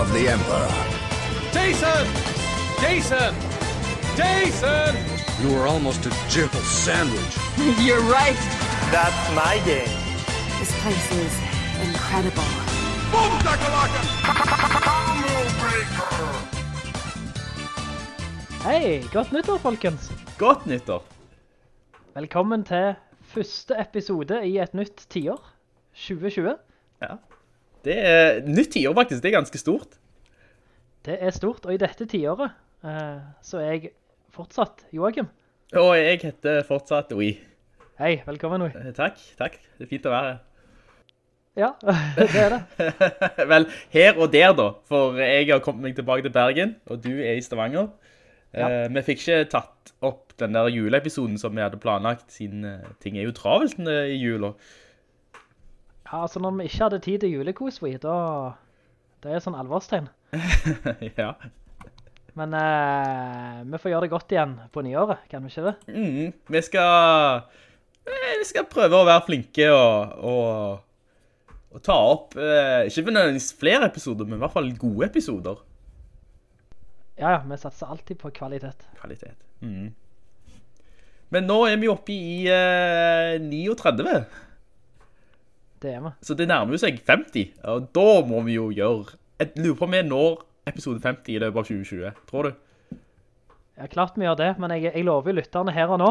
of the Emperor. Jason! Jason! Jason! You were almost a jibble sandwich. You're right. That's my game. This place is incredible. Hei, godt nyttår, folkens. Godt nyttår. Velkommen til første episode i et nytt tiår, 2020. Ja. Det er nytt tiår faktisk, det er ganske stort. Det er stort, og i dette tiåret eh, så er jeg fortsatt Joachim. Og jeg heter fortsatt Oi. Hei, velkommen. Oi. Eh, Takk, takk. Det er fint å være her. Ja, det er det. Vel, her og der da, for jeg har kommet meg tilbake til Bergen, og du er i Stavanger. Ja. Eh, vi fikk ikke tatt opp den der juleepisoden som vi hadde planlagt, siden eh, ting er jo travelt eh, i jula. Ja, altså når vi ikke hadde tid til julekos, vi, da det er sånn alvorstegn. ja. Men eh, vi får gjøre det godt igjen på nyåret, kan vi ikke det? Mm, vi skal, eh, vi skal prøve å være flinke og, og, og ta opp, eh, ikke nødvendigvis flere episoder, men i hvert fall gode episoder. Ja, ja, vi satser alltid på kvalitet. Kvalitet. Mm. Men nå er vi oppe i eh, 39, Det er vi. så det nærmer seg 50, og da må vi jo gjøre, jeg lurer på om vi når episode 50 i løpet av 2020, tror du? Ja, klart vi gjør det, men jeg, jeg lover lytterne her og nå.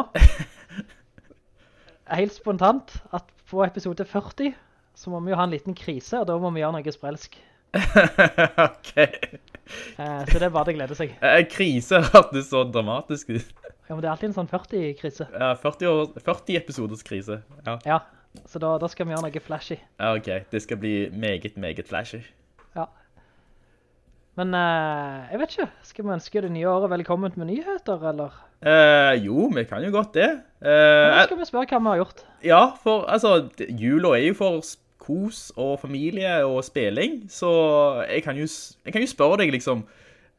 Helt spontant at på episode 40 så må vi jo ha en liten krise, og da må vi gjøre noe sprelsk. ok. Eh, så det er bare det glede seg. Eh, Krise hørtes så dramatisk ut. Ja, men det er alltid en sånn 40-krise. Ja, 40, 40 episoders krise. Ja. Ja, så da, da skal vi gjøre noe flashy. ja, ok. Det skal bli meget, meget flashy. Ja. Men uh, jeg vet ikke, skal vi ønske det nye året velkommen med nyheter, eller? Uh, jo, vi kan jo godt det. Uh, Nå skal vi spørre hva vi har gjort? ja, for altså, jula er jo for kos og familie og spilling, så jeg kan jo, jeg kan jo spørre deg liksom,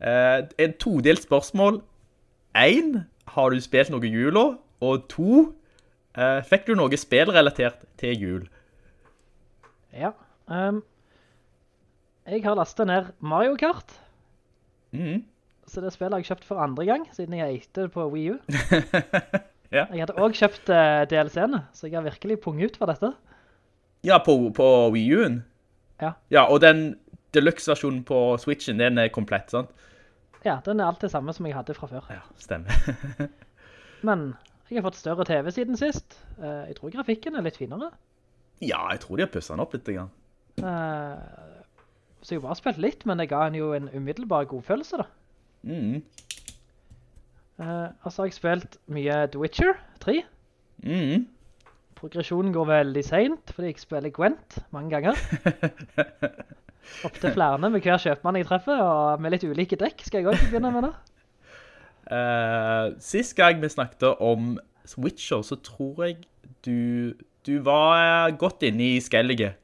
uh, en todelt spørsmål. En, har du spilt noe jula? Og to, eh, fikk du noe spillrelatert til jul? Ja. Um, jeg har lastet ned Mario Kart. Mhm. Så det spillet har jeg kjøpt for andre gang, siden jeg eite det på Wii U. Ja. Jeg hadde også kjøpt uh, DLC-ene, så jeg har virkelig punget ut for dette. Ja, på, på Wii U-en? Ja. Ja, og den deluxe-versjonen på Switchen, den er komplett, sant? Ja, den er alt det samme som jeg hadde fra før. Ja, stemmer. Men jeg har fått større TV siden sist. Eh, jeg tror grafikken er litt finere. ja, jeg tror de har pusset den opp litt. Ja. Eh, så jeg har bare spilt litt, men det ga en jo en umiddelbar godfølelse da. Mm. Eh, og så har jeg spilt mye The Witcher 3. Mm. Progresjonen går veldig sent, fordi jeg spiller Gwent mange ganger. Opp til flere med hver kjøpmann jeg treffer, og med litt ulike dekk skal jeg også begynne med det. Eh, sist gang vi snakket om Switcher, så tror jeg du, du var godt inne i skellige.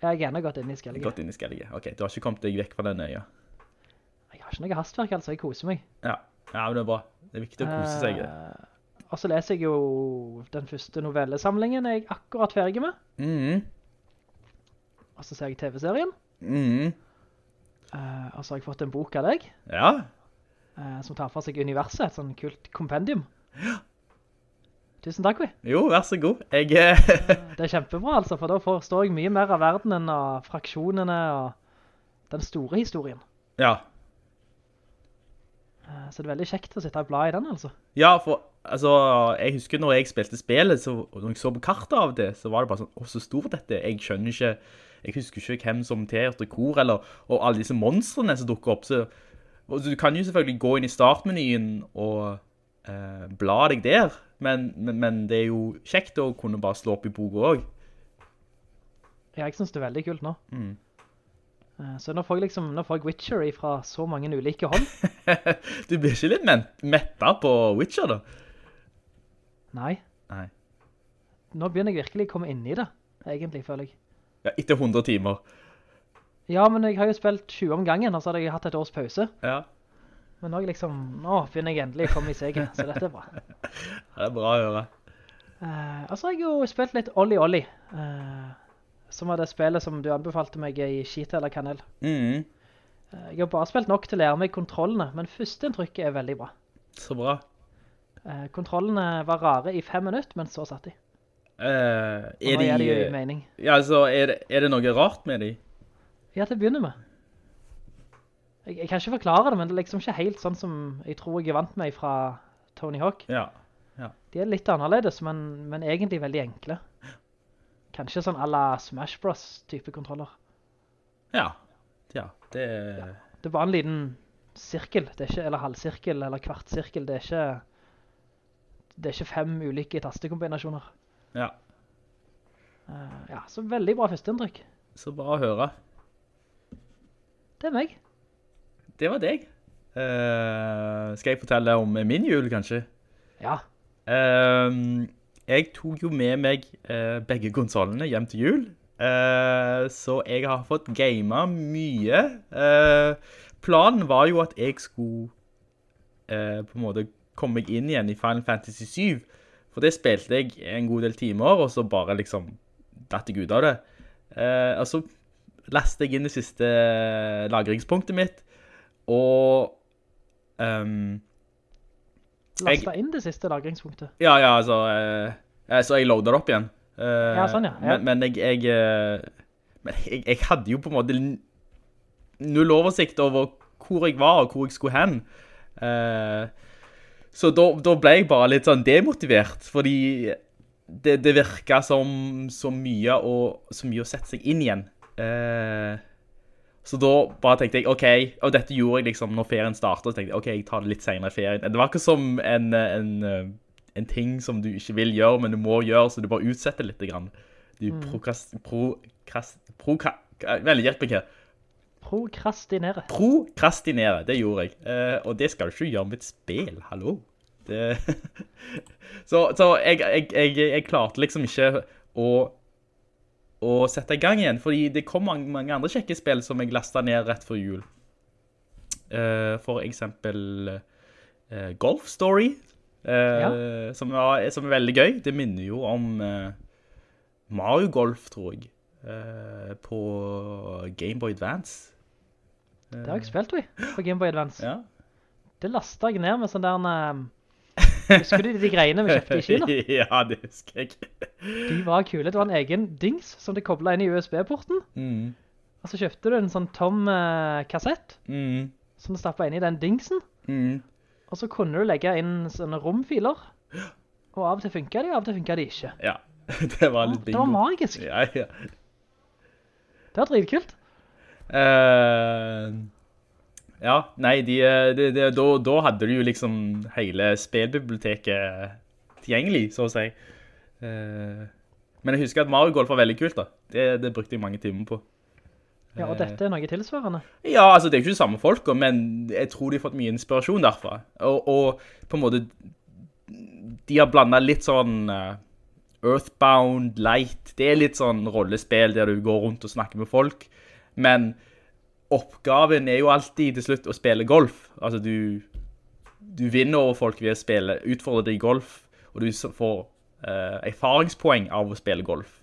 Jeg har gjerne gått inn i skellige. Godt inne i skellige. Ok, du har ikke kommet deg vekk fra den øya. Jeg har ikke noe hastverk, altså. Jeg koser meg. Ja, ja men det er bra. Det er viktig å kose seg. Uh, og så leser jeg jo den første novellesamlingen jeg er akkurat ferdig med. Mhm. Og så ser jeg TV-serien. Mhm. Uh, og så har jeg fått en bok av deg, Ja, eh, som tar for seg universet, et sånn kult kompendium. Tusen takk, vi. jo, vær så god. Jeg, eh, Det er kjempebra, altså, for da forstår jeg mye mer av verdenen og fraksjonene og den store historien. ja, Eh, Så det er veldig kjekt å sitte og bla i den, altså. Ja, for altså, jeg husker når jeg spilte spillet, så, når jeg så på kartet av det, så var det bare sånn, å, så stort dette, jeg skjønner ikke, jeg husker ikke hvem som tilhørte kor, eller, og alle disse monstrene som dukker opp, så du kan jo selvfølgelig gå inn i startmenyen og eh, bla deg der, men, men, men det er jo kjekt å kunne bare slå opp i boka også. Ja, jeg synes det er veldig kult nå. Mm. Eh, Så nå får jeg liksom, nå får jeg Witcher fra så mange ulike hånd. Du blir ikke litt metta på Witcher da? Nei, Nei. nå begynner jeg virkelig å komme inn i det, egentlig, føler jeg. Ja, etter 100 timer. Ja, men jeg har jo spilt 20 om gangen, og så hadde jeg hatt et års pause. Ja, Men nå, liksom, nå begynner jeg endelig å komme i seget, så dette er bra. det er bra å høre. Uh, altså, jeg har jo spilt litt Olli Olli, uh, som var det spillet som du anbefalte meg i Skita eller Kanel. Mhm, Uh, jeg har bare spilt nok til å lære meg kontrollene, men førsteinntrykket er veldig bra. så bra. Uh, kontrollene var rare i fem minutter, men så satt de. Eh, Og er nå gir det jo mening. Ja, altså, er det, er det noe rart med de? Ja, til å begynne med. Jeg, jeg kan ikke forklare det, men det er liksom ikke helt sånn som jeg tror jeg er vant med fra Tony Hawk. Ja. De er litt annerledes, men, men egentlig veldig enkle. Kanskje sånn à la Smash Bros type kontroller. Ja. Ja, det er... Det er bare en liten sirkel, det ikke, eller halvsirkel, eller kvartsirkel, det er ikke, det er ikke fem ulike tastekombinasjoner. Ja, Uh, ja, så veldig bra førsteinntrykk. så bra å høre. Det er meg. Det var deg. Uh, skal jeg fortelle om min jul, kanskje? Ja, Uh, jeg tok jo med meg uh, begge konsolene hjem til jul. Eh, så jeg har fått gamet mye. Planen var jo at jeg skulle på en måte komme meg inn igjen i Final Fantasy 7. For det spilte jeg en god del timer, og så bare liksom datt jeg ut av det. Eh, og så lastet jeg inn det siste lagringspunktet mitt, og... ehm, Lasta inn det siste lagringspunktet. ja, ja, altså, eh, eh, så jeg loader det opp igjen. Eh, Ja, sånn, ja, ja. Men, men jeg, jeg, eh, men jeg, jeg hadde jo på en måte null oversikt over hvor jeg var og hvor jeg skulle hen. Eh, så da, da ble jeg bare litt sånn demotivert, fordi det, det virket som så mye, å- så mye å sette seg inn igjen. Eh, så da bare tenkte jeg, ok, og dette gjorde jeg liksom når ferien startet, så tenkte jeg, ok, jeg tar det litt senere i ferien. Det var ikke som en, en, en ting som du ikke vil gjøre, men du må gjøre, så du bare utsetter litt. Grann. Du prokrast... Prokrast... Proka... Veldig hjelp meg her. Prokrastinere. Prokrastinere, det gjorde jeg. Eh, og det skal du ikke gjøre med et spill, hallo. Det... så så jeg, jeg, jeg, jeg klarte liksom ikke å, å sette i gang igjen, fordi det kom mange, mange andre kjekke spill som jeg lastet ned rett før jul. Uh, for eksempel uh, Golf Story, eh, som, var, som er veldig gøy. Det minner jo om Mario Golf, tror jeg, på Game Boy Advance. Det har jeg spilt, vi, på Game Boy Advance. Ja. Det lastet jeg ned med sånn der... Husker du de greiene vi kjøpte i Kina? ja, det husker jeg. De var kule. Det var en egen dings som de koblet inn i USB-porten. Mm, Og så kjøpte du en sånn tom eh, kassett mm, som du stappet inn i den dingsen. mm. Og så kunne du legge inn sånne romfiler. Og av og til funket de, og av og til funket de ikke. Ja, det var litt bingo. Det var magisk. Ja, ja. Det var dritkult. Eh, ja, nei, de, de, de, da, da hadde du jo liksom hele spillbiblioteket tilgjengelig, så å si. Eh, men jeg husker at Mario Golf var veldig kult da. Det, det brukte jeg mange timer på. Ja, og dette er noe tilsvarende. Ja, altså det er jo ikke de samme folka, men jeg tror de har fått mye inspirasjon derfra. Og, og på en måte, de har blandet litt sånn uh, Earthbound, Light, det er litt sånn rollespill der du går rundt og snakker med folk. Men oppgaven er jo alltid til slutt å spille golf. Altså du, du vinner over folk ved å spille, utfordre deg i golf, og du får eh, erfaringspoeng av å spille golf.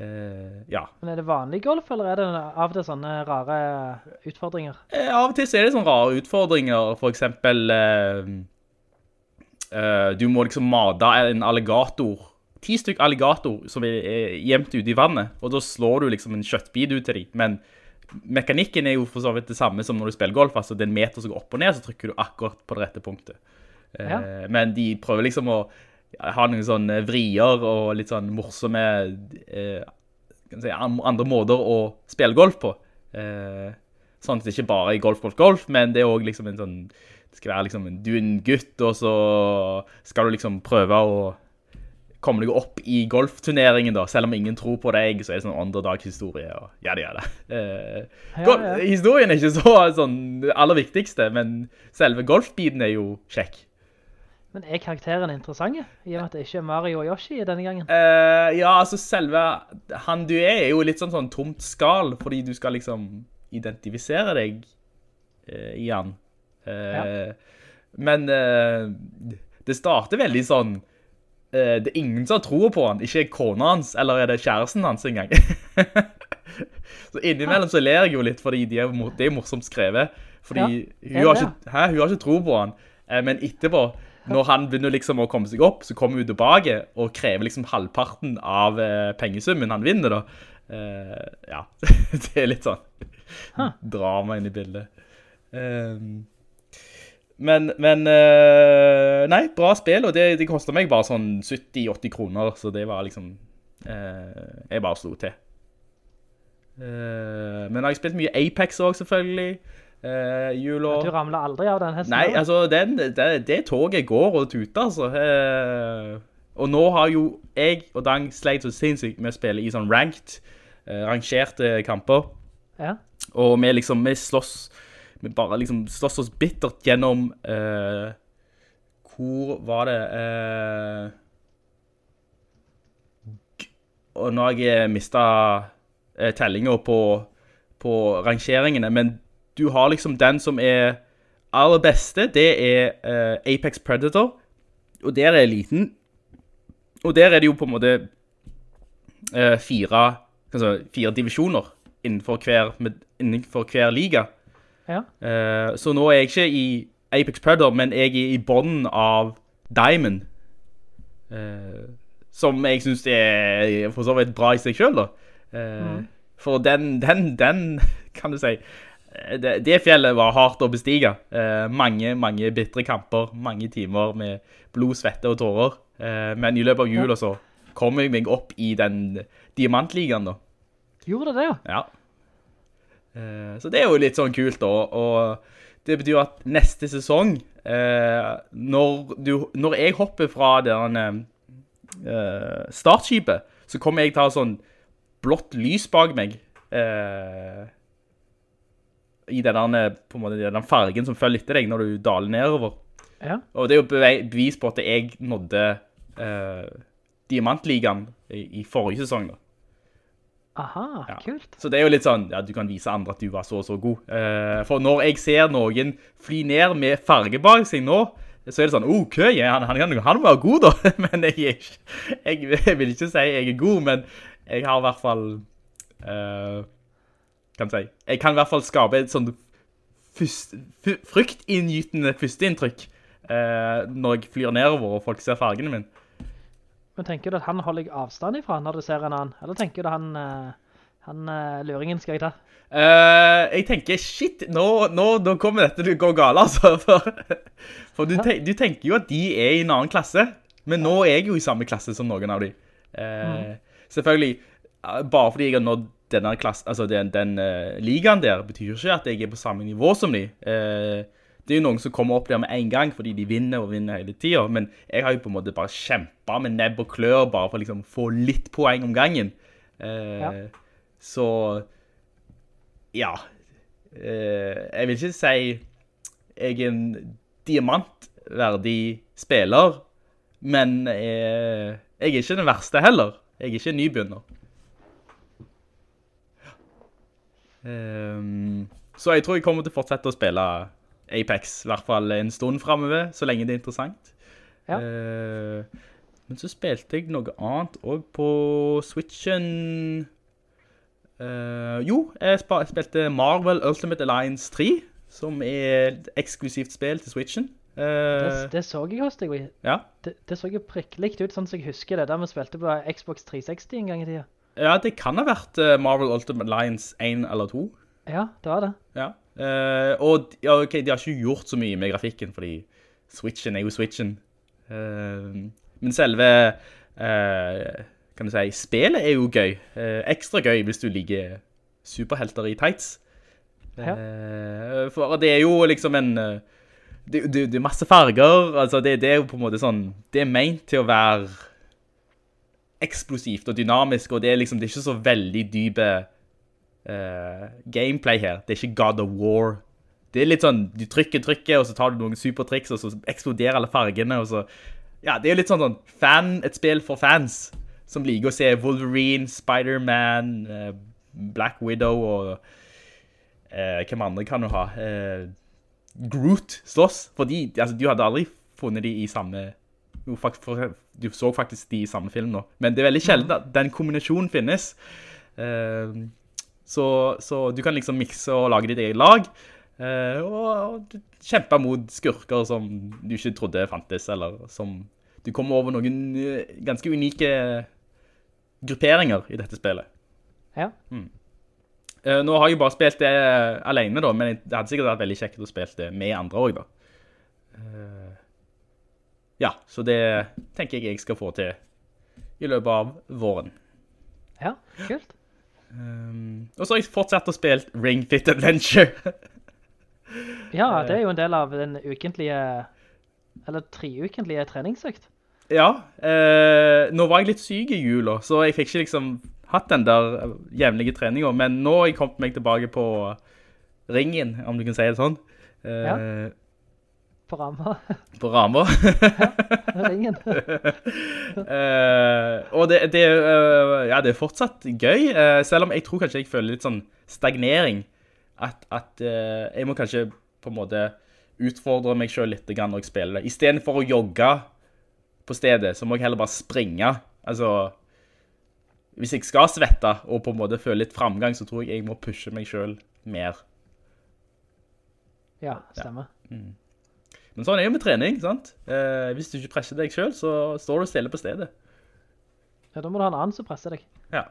Eh, ja. Men er det vanlig golf, eller er det av det sånne rare utfordringer? Eh, Av og til så er det sånne rare utfordringer, for eksempel eh, eh, du må liksom mate en alligator, ti stykk alligator som er, er gjemt ute i vannet, og da slår du liksom en kjøttbit ut til dem, men mekanikken er jo for så vidt det samme som når du spiller golf, altså det er en meter som går opp og ned, så trykker du akkurat på det rette punktet. Eh, Ja. Men de prøver liksom å ha noen sånne vrier og litt sånn morsomme eh, kan si, andre måter å spille golf på. Eh, sånn at det ikke bare er golf, golf, golf, men det er også liksom en sånn, det skal være liksom, du er en gutt, og så skal du liksom prøve å komme deg opp i golfturneringen da, selv om ingen tror på deg, så er det sånn underdog-historie, og ja, det gjør det. Uh, Ja, ja. Historien er ikke så sånn aller viktigste, men selve golfbiten er jo kjekk. Men er karakterene interessante, i og med at det ikke er Mario og Yoshi denne gangen? Uh, ja, altså selve han du er, er jo litt sånn, sånn tomt skal, fordi du skal liksom identifisere deg uh, i han. Eh, Men eh, det starter veldig sånn, det er ingen som har tro på han, ikke kona hans, eller er det kjæresten hans engang. så innimellom så ler jeg jo litt, fordi det er, de er morsomt skrevet. Fordi Ja, hun, har ikke, hæ, hun har ikke tro på han, eh, men etterpå, når han begynner liksom å komme seg opp, så kommer hun tilbake og krever liksom halvparten av eh, pengesummen han vinner da. Eh, ja, det er litt sånn drama inn i bildet. Ehm, men, men eh, nei, bra spill, og det, det kostet meg bare sånn 70-80 kroner, så det var liksom, eh, jeg bare slo til. Eh, men jeg har spilt mye Apex også, selvfølgelig. Uh, jula... Du ramler aldri av den hesten? Nei, altså, den, det, det toget går og tuter, altså. Uh, og nå har jo jeg og Dang sleit så sinnssykt med å spille i sånn ranked, uh, rangerte kamper. Ja. Og vi liksom, vi slåss, vi bare liksom slåss oss bittert gjennom, eh, hvor var det, eh, og nå har jeg mistet eh, tellinger på, på rangeringene, men du har liksom den som er aller beste, det er eh, Apex Predator, og der er eliten, og der er det jo på en måte eh, fire, altså, fire divisjoner innenfor hver, med, innenfor hver liga. Ja. Eh, så nå er jeg ikke i Apex Predator, men jeg er i bånden av Diamond. Uh, som jeg synes er for så vidt bra i seg selv, da. Mm. For den, den, den, kan du si, eh, det, det fjellet var hardt å bestige. Eh, mange, mange bittre kamper, mange timer med blod, svette og tårer. Eh, men i løpet av jula så kom jeg meg opp i den diamantligaen da. Gjorde det, ja? Ja. Eh, så det er jo litt sånn kult da, og det betyr at neste sesong, eh, når, du, når jeg hopper fra den eh, startskipet, så kommer jeg til å ha sånn blått lys bak meg, i den, måte, den fargen som følger etter deg når du daler nedover. Ja. Og det er jo bevis på at jeg nådde eh, diamantligaen i, i forrige sesong da. Aha, Ja. kult. Så det er jo litt sånn, ja, du kan vise andre at du var så og så god. Eh, for når jeg ser noen fly ned med farge bak seg nå, så er det sånn, ok, han, han, han, han være god da. men jeg, jeg, jeg vil ikke si jeg er god, men jeg har i hvert fall, eh, kan jeg si, jeg kan i hvert fall skape et sånt først, fy- fryktinngytende førsteinntrykk eh, når jeg flyr nedover og folk ser fargene min. Men tenker du at han holder jeg avstand ifra når du ser en annen? Eller tenker du han, eh, han eh, luringen skal jeg ta? Uh, jeg tenker, shit, nå, nå, nå kommer dette til å gå gale, altså. For, for du, ten, du tenker jo at de er i en annen klasse, men nå er jeg jo i samme klasse som noen av de. mm. Selvfølgelig, bare fordi jeg har nådd denne klassen, altså den, den uh, ligaen der, betyr ikke at jeg er på samme nivå som de. Eh, det er jo noen som kommer opp der med en gang, fordi de vinner og vinner hele tiden, men jeg har jo på en måte bare kjempet med nebb og klør, bare for å liksom få litt poeng om gangen. Eh, Ja. Så ja. Eh, jeg vil ikke si jeg er en diamantverdig spiller, men eh, jeg er ikke den verste heller. Jeg er ikke en nybegynner. Um, så jeg tror jeg kommer til å fortsette å spille Apex, i hvert fall en stund fremover, så lenge det er interessant. Ja. Uh, men så spilte jeg noe annet også på Switchen. Uh, jo, jeg spilte Marvel Ultimate Alliance 3, som er et eksklusivt spill til Switchen. Det, Eh, det så jeg hos deg. ja. Det, det så jo prikkelig ut, sånn som jeg husker det, der vi spilte på Xbox 360 en gang i tida. ja, det kan ha vært Marvel Ultimate Alliance 1 eller 2. Ja, det var det. Ja. Eh, og ja, ok, de har ikke gjort så mye med grafikken, fordi Switchen er jo Switchen. Uh, men selve, uh, kan du si, spillet er jo gøy. Ekstra gøy hvis du liker superhelter i tights. Ja. For det er jo liksom en... Det, det, det er masse farger, altså det, det er jo på en måte sånn... Det er ment til å være eksplosivt og dynamisk, og det er liksom, det er ikke så veldig dype eh, gameplay her. Det er ikke God of War. Det er litt sånn, du trykker, trykker, og så tar du noen supertriks, og så eksploderer alle fargene, og så, ja, det er jo litt sånn, sånn fan, et spill for fans, som liker å se Wolverine, Spider-Man, eh, Black Widow, og Uh, hvem andre kan du ha? Groot slåss, fordi altså, du hadde aldri funnet de i samme du så faktisk de i samme film nå, men det er veldig sjelden at den kombinasjonen finnes. Eh, så, så du kan liksom mikse og lage ditt eget lag, eh, og, kjempe mot skurker som du ikke trodde fantes, eller som du kommer over noen eh, ganske unike grupperinger i dette spillet. Ja. Eh, nå har jeg bare spilt det alene da, men det hadde sikkert vært veldig kjekt å spille det med andre også da. Ja, så det tenker jeg jeg skal få til i løpet av våren. Ja, kult. Um, og så har jeg fortsatt å spille Ring Fit Adventure. Ja, det er jo en del av den ukentlige, eller treukentlige treningsøkt. ja, eh, nå var jeg litt syk i jula, så jeg fikk ikke liksom hatt den der jevnlige treningen, men nå har jeg kommet meg tilbake på ringen, om du kan si det sånn. Eh, Ja. På ramma. På rammer. Ringen. uh, og det, det, uh, ja, det er fortsatt gøy, uh, selv om jeg tror kanskje jeg føler litt sånn stagnering. At, at jeg må kanskje på en måte utfordre meg selv litt når jeg spiller det. I stedet for å jogge på stedet, så må jeg heller bare springe. Altså, hvis jeg skal svette og på en måte føle litt framgang, så tror jeg jeg må pushe meg selv mer. Ja, stemmer. Men sånn er jo med trening, sant? Eh, hvis du ikke presser deg selv, så står du stille på stedet. Ja, da må du ha en annen som presser deg. Ja.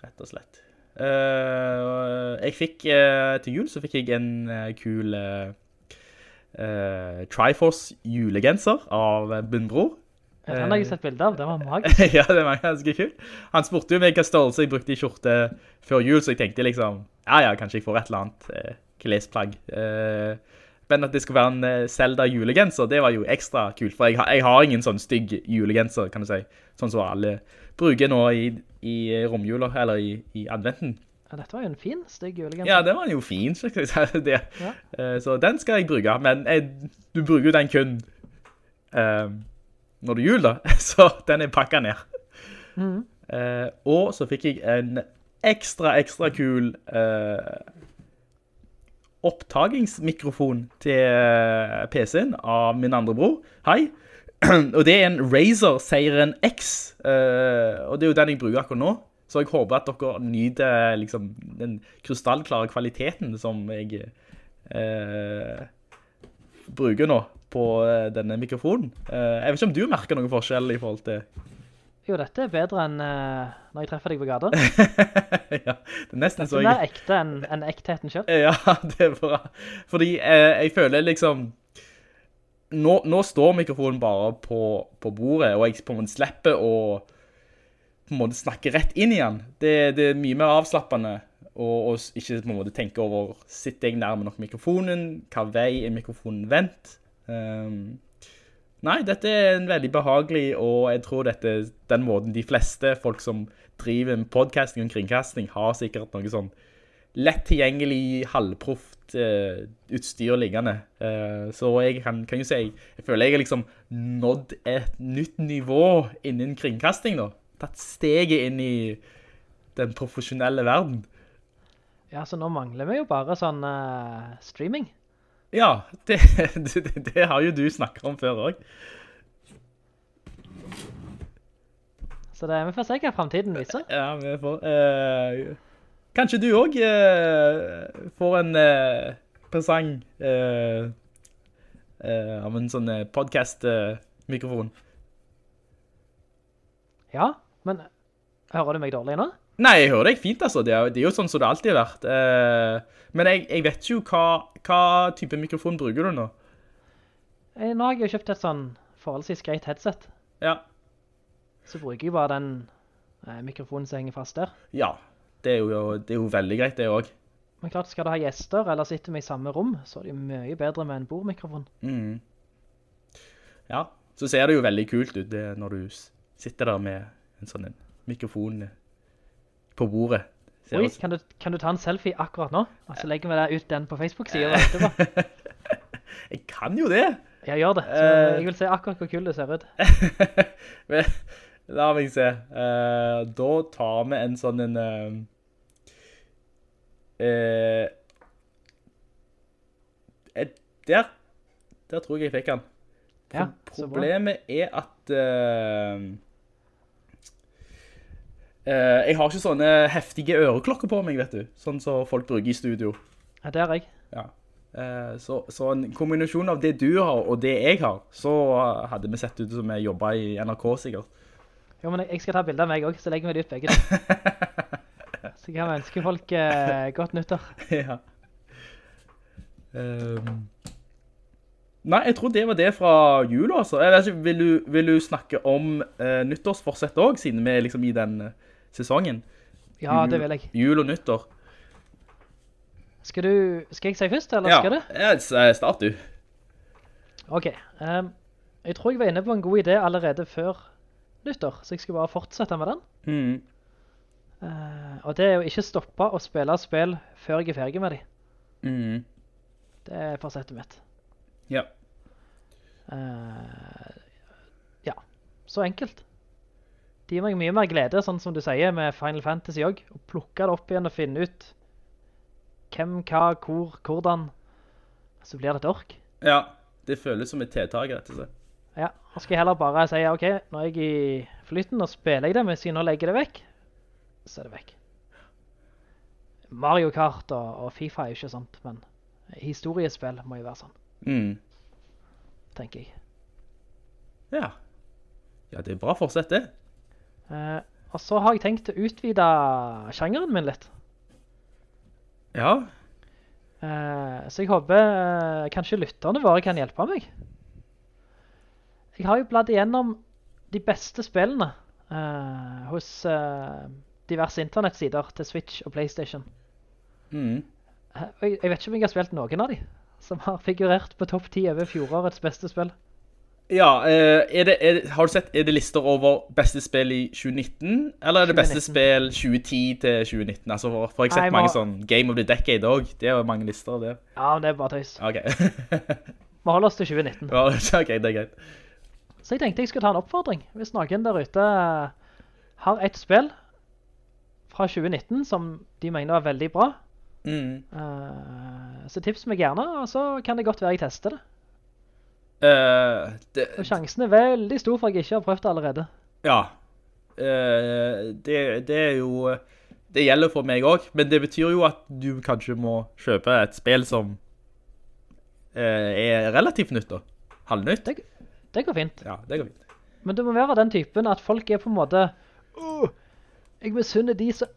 Rett og slett. Eh, jeg fikk, eh, til jul så fikk jeg en eh, kul eh, eh, Triforce julegenser av Bunbro. Ja, den har jeg sett bilder av, det var magisk. ja, det var ganske kult. Han spurte jo meg hva størrelse jeg brukte i kjorte før jul, så jeg tenkte liksom, ja, ja, kanskje jeg får et eller annet klesplagg. Eh, men at det skulle være en eh, Zelda julegenser, det var jo ekstra kult, for jeg, har- jeg har ingen sånn stygg julegenser, kan du si. Sånn som alle bruker nå i, i romjula, eller i, i adventen. Ja, dette var jo en fin, stygg julegenser. Ja, den var jo fin, det. Ja. Eh, så den skal jeg bruke, men jeg, du bruker jo den kun uh, når det er jul da, så den er pakket ned. Eh, og så fikk jeg en ekstra, ekstra kul eh, opptagingsmikrofon til eh, PC-en av min andre bror. Hei. og det er en Razer Seiren X, eh, og det er jo den jeg bruker akkurat nå. Så jeg håper at dere nyter liksom, den krystallklare kvaliteten som jeg eh, bruker nå på eh, denne mikrofonen. Jeg vet ikke om du merker noen forskjell i forhold til... Jo, dette er bedre enn uh, når jeg treffer deg på gata. ja, det er nesten Det så er mer ekte enn en ektheten selv. Ja, det er bra. Fordi eh, jeg føler liksom nå, nå står mikrofonen bare på, på bordet, og jeg på en måte slipper å på en måte snakke rett inn igjen. Det, det er mye mer avslappende, og, og ikke på en måte tenke over, sitter jeg nærme nok mikrofonen? Hva vei er mikrofonen vendt? Ehm, nei, dette er en veldig behagelig, og jeg tror dette er den måten de fleste folk som driver med podcasting og kringkasting har sikkert noe sånn lett tilgjengelig, halvproft uh, utstyr liggende. Uh, så jeg kan, kan jo si, jeg føler jeg har liksom nådd et nytt nivå innen kringkasting da. Tatt steget inn i den profesjonelle verden. Ja, så nå mangler vi jo bare sånn uh, streaming. Ja, det, det, det har jo du snakket om før også. Så det, vi får se hva fremtiden viser. Ja, vi får... eh, kanskje du også eh, får en eh, presang eh, eh, av en sånn eh, podcast-mikrofon. Ja, men hører du meg dårlig nå? Nei, jeg hører deg fint, altså. Det er, det er jo sånn som det alltid har vært. Eh, men jeg, jeg vet jo hva, hva type mikrofon bruker du nå. Eh, Nå har jeg jo kjøpt et sånn forholdsvis greit headset. Ja, Så bruker jeg bare den eh, mikrofonen som henger fast der. ja. Det er jo, det er jo veldig greit, det også. Men klart, skal du ha gjester eller sitte med i samme rom, så er det jo mye bedre med en bordmikrofon. Ja, så ser det jo veldig kult ut det, når du sitter der med en sånn mikrofon på bordet. Ser Oi, kan du, kan du ta en selfie akkurat nå? Og så legger vi deg ut den på Facebook-siden etterpå. Jeg kan jo det. Jeg gjør det. Så Eh. jeg vil se akkurat hvor kul det ser ut. Men, La meg se. Uh, da tar vi en sånn en... Uh, uh, der. Der tror jeg jeg fikk han. Ja. Problemet er at... eh, jeg har ikke sånne heftige øreklokker på meg, vet du. Sånn som folk bruker i studio. Ja, det har jeg. Ja. Eh, så, så en kombinasjon av det du har og det jeg har, så hadde vi sett ut som vi jobbet i NRK sikkert. Jo, men jeg- skal ta bilder av meg også, så legger vi det ut begge. Så kan vi ønske folk eh, godt nyttår. ja. Um. nei, jeg tror det var det fra jul, altså. Jeg vet ikke, vil du, vil du snakke om eh, nyttårsforsett også, siden vi er liksom i den eh, sesongen? Ja, det vil jeg. Jul og nyttår. Skal du, skal jeg si først, eller Ja, skal du? ja, eh, start du. Ok, Um, jeg tror jeg var inne på en god idé allerede før nyttår, så jeg skal bare fortsette med den. Mhm. Uh, og det er jo ikke stoppe å spille spill før jeg er ferdig med dem. Mhm. Det er forsettet mitt. Ja. Uh, ja, så enkelt. Det gir meg mye mer glede, sånn som du sier med Final Fantasy òg. å plukke det opp igjen og finne ut hvem, hva, hvor, hvordan, så blir det et ork. Ja, det føles som et tiltak, rett og slett. Ja, og skal jeg heller bare si, ok, nå er jeg i flytten og spiller jeg det, men siden jeg legger det vekk, så er det vekk. Mario Kart og, og FIFA er jo ikke sånt, men historiespill må jo være sånn, Mm. tenker jeg. Ja. Ja, det er bra fortsett det. Eh, og så har jeg tenkt å utvide sjangeren min litt. Ja. Eh, så jeg håper eh, kanskje lytterne våre kan hjelpe meg. Jeg har jo bladd igjennom de beste spillene eh, hos eh, diverse internettsider til Switch og Playstation. Mm. Eh, jeg, jeg vet ikke om jeg har spilt noen av de som har figurert på topp 10 over fjorårets beste spill. Ja, eh, er det, er har du sett, er det lister over beste spill i 2019, eller er det beste 2019. spill 2010 til 2019? Altså, for, for jeg har sett mange må- sånn Game of the Decade også, det er jo mange lister av det. Ja, det er bare tøys. Ok, Vi holder oss til 2019. ja, ok, det er greit. Så jeg tenkte jeg skulle ta en oppfordring. Hvis noen der ute eh, har et spill fra 2019 som de mener var veldig bra, Mm. eh, så tips meg gjerne, og så kan det godt være jeg tester det. Eh, det, Og sjansen er veldig stor for at jeg ikke har prøvd det allerede. ja, Uh, det, det er jo, det gjelder for meg også, men det betyr jo at du kanskje må kjøpe et spill som uh, er relativt nytt da. Halvnytt. Det, det går fint. Ja, det går fint. Men det må være den typen at folk er på en måte «Åh, Jeg misunner de som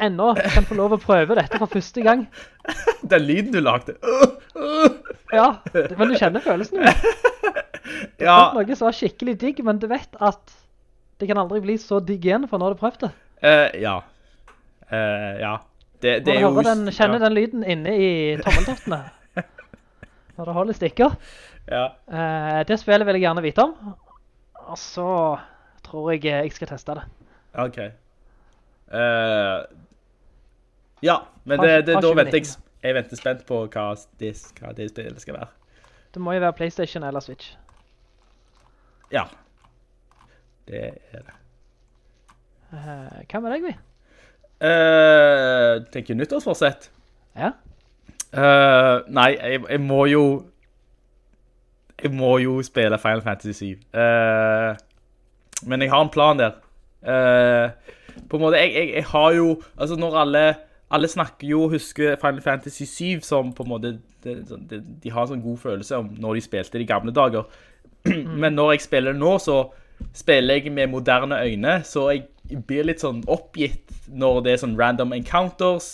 ennå kan få lov å prøve dette for første gang. Den lyden du lagde. Uh, uh. Ja, men du kjenner følelsen. jo. Ja, Noe som er skikkelig digg, men du vet at det kan aldri bli så digg igjen for når du prøvde prøvd det. eh, ja. Uh, ja. Det, det er jo... den, kjenner ja. den lyden inne i tommeltottene. Når det holder stikker. Ja. Uh, det spillet vil jeg gjerne vite om. Og så tror jeg jeg skal teste det. Ok. Eh, ja, men det, det, da vet jeg, 2019. jeg venter spent på hva det, hva det spillet skal være. Det må jo være Playstation eller Switch. Ja. Det er det. Uh, hva med deg, vi? Uh, tenker nyttårsforsett? Ja? Uh, nei, jeg, jeg må jo... Jeg må jo spille Final Fantasy 7. Uh, men jeg har en plan der. Eh, på en måte, jeg, jeg, jeg har jo... Altså, når alle... Alle snakker jo, husker Final Fantasy 7 som på en måte... de, de, de har en sånn god følelse om når de spilte de i gamle dager. Men når jeg spiller nå, så spiller jeg med moderne øyne, så jeg blir litt sånn oppgitt når det er sånn random encounters,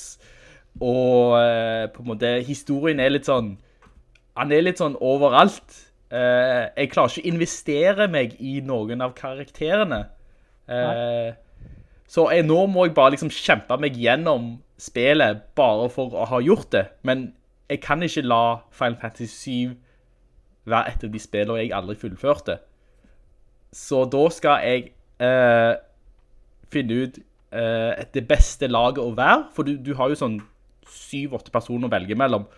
og eh, på en måte historien er litt sånn, han er litt sånn overalt. Eh, jeg klarer ikke å investere meg i noen av karakterene. Eh, så jeg, nå må jeg bare liksom kjempe meg gjennom spillet bare for å ha gjort det. Men jeg kan ikke la Final Fantasy 7 være et av de spillene jeg aldri fullførte. Så da skal jeg eh, finne ut eh, det beste laget å være, for du, du har jo sånn 7-8 personer å velge mellom,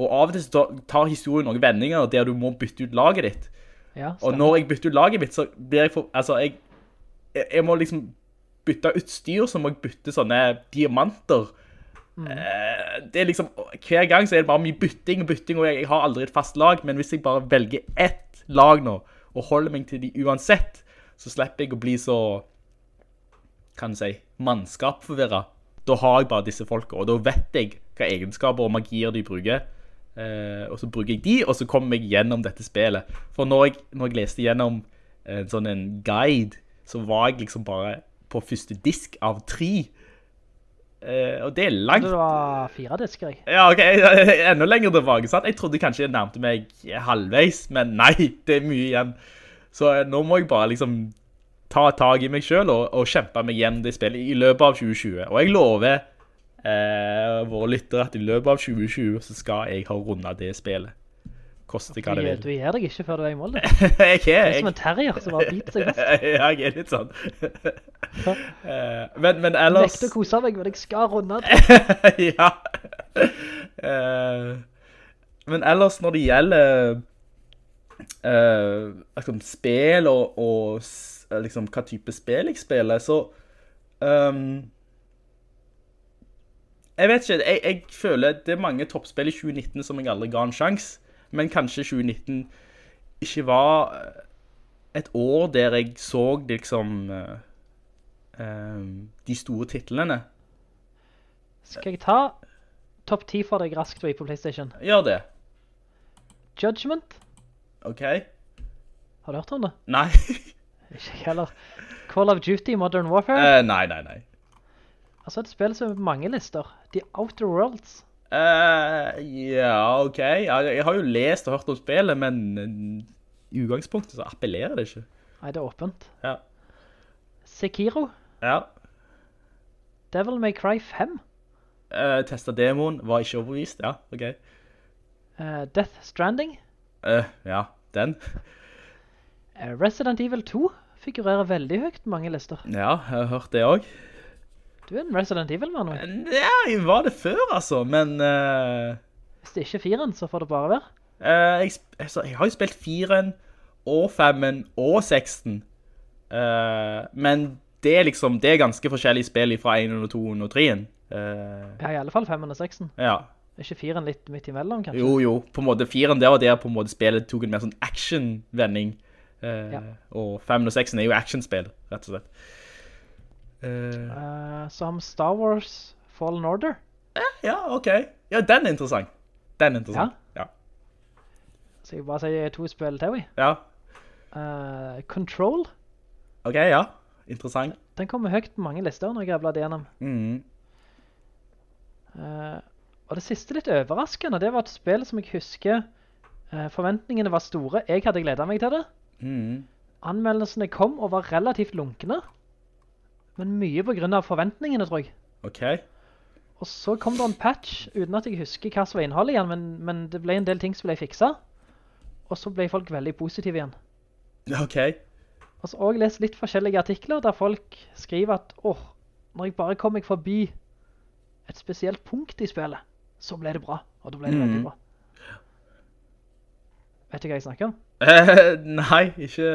og av og til så tar- historien noen vendinger der du må bytte ut laget ditt. Ja, Og når jeg bytter ut laget mitt, så blir jeg for, altså jeg, jeg, jeg må liksom bytte utstyr, så må jeg bytte sånne diamanter. Mm. det er liksom, hver gang så er det bare mye bytting og bytting, og jeg, jeg har aldri et fast lag, men hvis jeg bare velger ett lag nå, og holder meg til de uansett, så slipper jeg å bli så, kan du si, mannskapforvirret. Da har jeg bare disse folka, og da vet jeg hva egenskaper og magier de bruker. Eh, og så bruker jeg de, og så kommer jeg gjennom dette spillet. For når jeg, når jeg leste gjennom en sånn en guide, så var jeg liksom bare på første disk av tre. Uh, og det er langt. Det var fire disker, jeg. Ja, ok, enda lenger tilbake, sant? Jeg trodde kanskje jeg nærmte meg halvveis, men nei, det er mye igjen. Så eh, nå må jeg bare liksom ta tag i meg selv og, og kjempe meg gjennom det spillet i løpet av 2020. Og jeg lover eh, våre lyttere at i løpet av 2020 så skal jeg ha rundet det spillet. Koste hva Du, vil. du gir deg ikke før du er i mål. jeg er, Det er som en terrier som bare biter seg fast. ja, jeg er litt sånn. Eh, men, men ellers... Nekter å kose meg, men jeg skal runde ja. Eh, men ellers når det gjelder eh, liksom spill og, og liksom hva type spill jeg spiller, så Um, jeg vet ikke, jeg, jeg føler det er mange toppspill i 2019 som jeg aldri ga en sjans, men kanskje 2019 ikke var eh, et år der jeg så liksom eh, ehm, de store titlene. Skal jeg ta topp 10 for deg raskt på PlayStation? Gjør det. Judgment. Ok. Har du hørt om det? Nei. Ikke heller. Call of Duty Modern Warfare. Uh, nei, nei, nei. Altså et spill som er på mange lister. The Outer Worlds. Eh, ja, ok. Jeg, jeg har jo lest og hørt om spillet, men eh, i utgangspunktet så appellerer det ikke. Nei, det er åpent. Ja. Sekiro. Ja. Devil May Cry 5. Uh, testa demoen, var ikke overbevist. Ja, ok. Uh, Death Stranding. Uh, ja, den. eh, Resident Evil 2 figurerer veldig høyt på mange lister. Ja, jeg har hørt det også. Du er en Resident Evil-mann. jeg var det før, altså, men... Uh... Hvis det ikke er firen, så får det bare være. Uh, jeg, altså, jeg har jo spilt firen, og 5 og 6 men det er liksom, det er ganske forskjellige spill fra 1 og 2 og 3 uh, Ja, i alle fall 5 og seksten. Ja. Er ikke firen litt midt imellom, kanskje? Jo, jo, på en måte firen der var der på en måte spillet tok en mer sånn action-vending. Ja. Og 5 og seksten er jo actionspill, rett og slett. Eh, som Star Wars Fallen Order. ja, ok. Ja, den er interessant. Den er interessant. Ja. Så jeg bare sier to spill til, vi. Ja. Uh, Control. Ok, ja. Interessant. Den kommer høyt på mange lister når jeg har bladd gjennom. Mm. Uh, og det siste litt overraskende, det var et spill som jeg husker uh, forventningene var store. Jeg hadde gledet meg til det. Mm. Anmeldelsene kom og var relativt lunkne. Men mye på grunn av forventningene, tror jeg. Ok. Og så kom det en patch, uten at jeg husker hva som var innholdet igjen, men, men det ble en del ting som ble fikset. Og så ble folk veldig positive igjen. Ok. Og så også lest litt forskjellige artikler der folk skriver at åh, når jeg bare kom meg forbi et spesielt punkt i spillet, så ble det bra. Og da ble det veldig Mhm. bra. Vet du hva jeg snakker om? Nei, ikke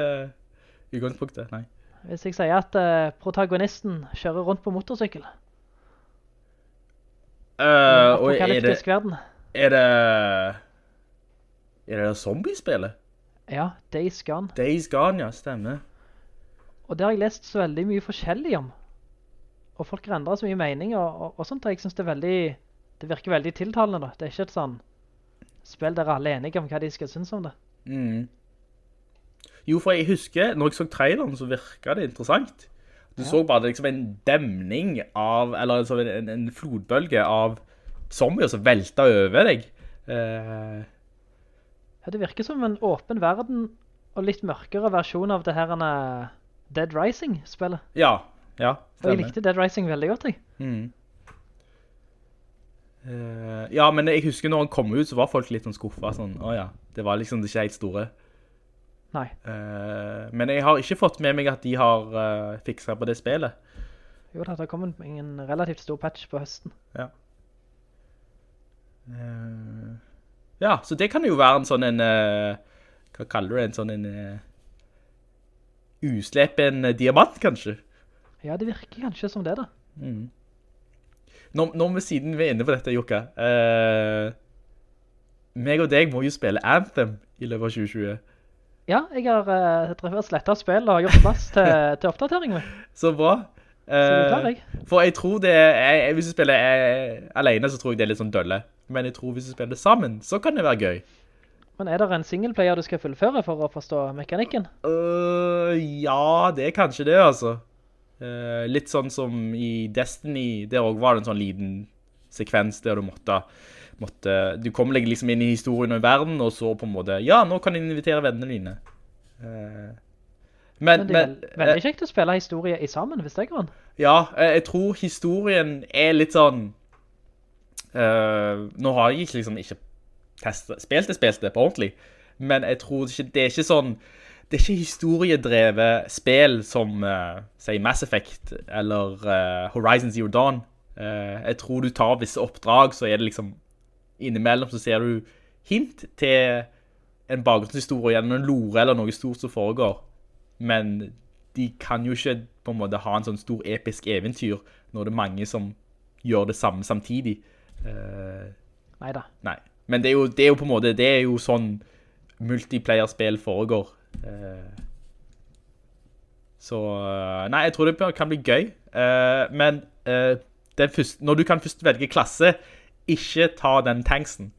i utgangspunktet, nei. Hvis jeg sier at uh, protagonisten kjører rundt på motorsykkel. Uh, og er det, verden. er det... Er det det zombiespillet? Ja, Days Gone. Days Gone, ja, stemmer. Og det har jeg lest så veldig mye forskjellig om. Og folk har endret så mye mening og, og, og sånt, og jeg synes det er veldig, det virker veldig tiltalende da. Det er ikke et sånn spill der alle er enige om hva de skal synes om det. Mm. Jo, for jeg husker, når jeg så traileren, så virket det interessant. Du så bare liksom en demning av, eller altså en, en flodbølge av zombier som velta over deg. Uh... Ja, det virker som en åpen verden og litt mørkere versjon av det her eh, Dead Rising-spillet. ja, ja, Og jeg likte Dead Rising veldig godt, jeg. Mm. Uh, ja, men jeg husker når han kom ut, så var folk litt sånn skuffet, sånn, åja, det var liksom det ikke helt store. Nei. Uh, men jeg har ikke fått med meg at de har uh, fikset på det spillet. Jo da, det kom en, en relativt stor patch på høsten. Ja. Uh, ja, så det kan jo være en sånn en, uh, hva kaller du det, en sånn en uslepen diamant, kanskje? Ja, det virker kanskje som det da. Mm. Nå, nå med siden vi er inne på dette, Jokka, meg og deg må jo spille Anthem i løpet av 2020. Ja, jeg har uh, slettet spill og gjort plass til, til oppdatering med. Så bra. Så klarer jeg. For jeg tror det er, hvis du spiller alene, så tror jeg det er litt sånn dølle. Men jeg tror hvis du spiller det sammen, så kan det være gøy. Men er det en singleplayer du skal fullføre for å forstå mekanikken? Uh, ja, det er kanskje det, altså. Uh, litt sånn som i Destiny, der også var det en sånn liten sekvens der du måtte, måtte du kom liksom inn i historien og i verden, og så på en måte, ja, nå kan du invitere vennene dine. Uh, men, men, det er men, veldig kjekt å spille historie i sammen, hvis det går an. Ja, jeg tror historien er litt sånn, nå har jeg liksom ikke testet, spilt det, spilt det på ordentlig, men jeg tror ikke, det er ikke sånn, det er ikke historiedrevet spill som, uh, si, Mass Effect eller uh, Horizon Zero Dawn. Uh, jeg tror du tar visse oppdrag, så er det liksom, innimellom så ser du hint til en bakgrunnshistorie gjennom en lore eller noe stort som foregår. Men de kan jo ikke på en måte ha en sånn stor episk eventyr når det er mange som gjør det samme samtidig. Uh, Neida. Nei. Men det er, jo, det er jo på en måte, det er jo sånn multiplayer-spill foregår. Uh, så, nei, jeg tror det kan bli gøy. Uh, men første, når du kan først velge klasse, ikke ta den tanksen.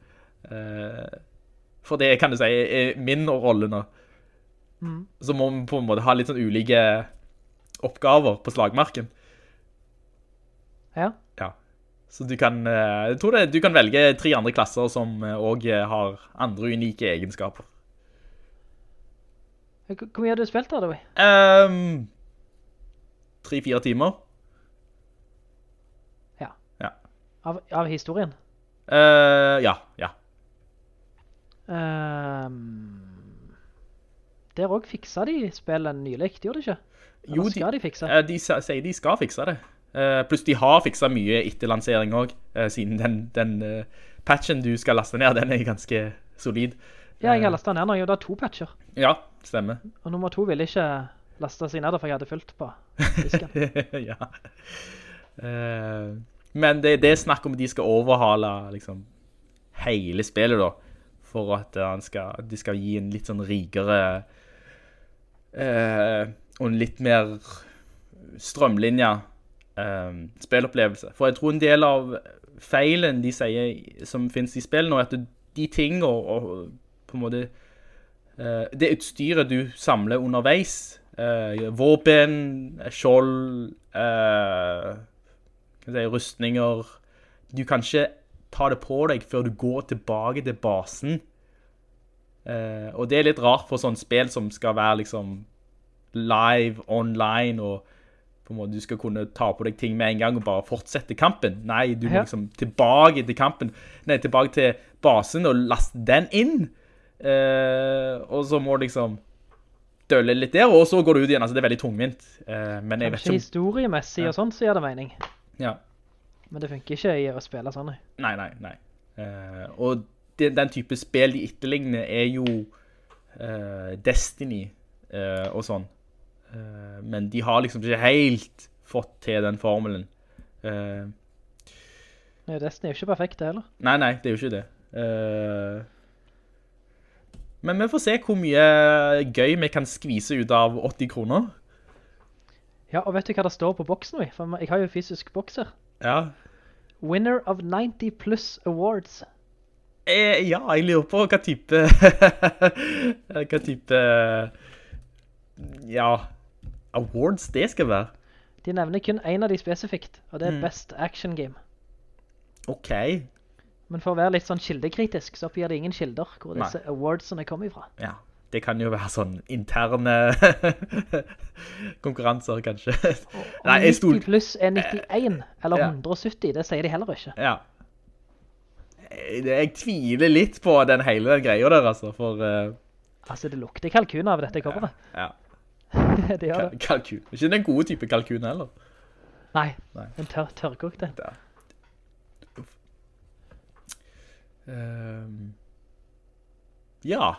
for det kan du si er min rolle nå. Mm. Så må vi på en måte ha litt sånn ulike oppgaver på slagmarken. Ja. Ja. Så du kan, jeg tror det, du kan velge tre andre klasser som også har andre unike egenskaper. Hvor mye har du spilt da, David? Um, Tre-fire timer. Ja. ja. Av, av historien? Uh, ja, ja. Um, der også fiksa de spillet nylig, gjorde de ikke? Eller jo, skal de, de fikse? Uh, de sier de skal fikse det. Uh, pluss de har fikset mye etter lansering også, uh, siden den, den patchen du skal laste ned, den er ganske solid. Ja, jeg har lastet ned nå, det er to patcher. Ja, stemmer. Og nummer to ville ikke laste seg ned, for jeg hadde fulgt på disken. ja. Men det, det er snakk om at de skal overhale liksom, hele spillet da, for at skal, de skal gi en litt sånn rikere og en litt mer strømlinja eh, spillopplevelse. For jeg tror en del av feilen de sier som finnes i spill nå, er at de ting og, og, på en måte eh, det utstyret du samler underveis, uh, våpen, skjold, uh, si, rustninger, du kan ikke ta det på deg før du går tilbake til basen. og det er litt rart for sånn spill som skal være liksom live, online og på en måte du skal kunne ta på deg ting med en gang og bare fortsette kampen. Nei, du må liksom tilbake til kampen, nei, tilbake til basen og laste den inn. Eh, og så må du liksom dølle litt der, og så går du ut igjen. Altså, det er veldig tungvint. Eh, men jeg vet ikke om... historiemessig og sånn, så gjør det mening. Ja. Men det funker ikke i å spille sånn. nei. Nei, nei, nei. Eh, og det, den type spill de etterligner er jo uh, Destiny uh, og sånn. Men de har liksom ikke helt fått til den formelen. Nei, Destiny er jo ikke perfekt det heller. nei, nei, det er jo ikke det. Men vi får se hvor mye gøy vi kan skvise ut av 80 kroner. Ja, og vet du hva det står på boksen vi? For jeg har jo fysisk bokser. Ja. Winner of 90 plus awards. Eh, ja, jeg lurer på hva type... hva type... Ja, awards det skal være. De nevner kun en av de spesifikt, og det er Mm. Best Action Game. Ok. Men for å være litt sånn kildekritisk, så oppgir de ingen kilder hvor disse awardsene kommer ifra. Ja, det kan jo være sånn interne konkurranser, kanskje. Nei, 90 stod... pluss er 91, eller Ja. 170, det sier de heller ikke. Ja. Jeg, jeg tviler litt på den hele greia der, altså, for... Uh... Altså, det lukter kalkun av dette coveret. Ja. det gjør det. Kalkun. Ikke den gode type kalkun heller. Nei, Nei. en tør, tørrkokte. Ja. Uff. Ehm, ja.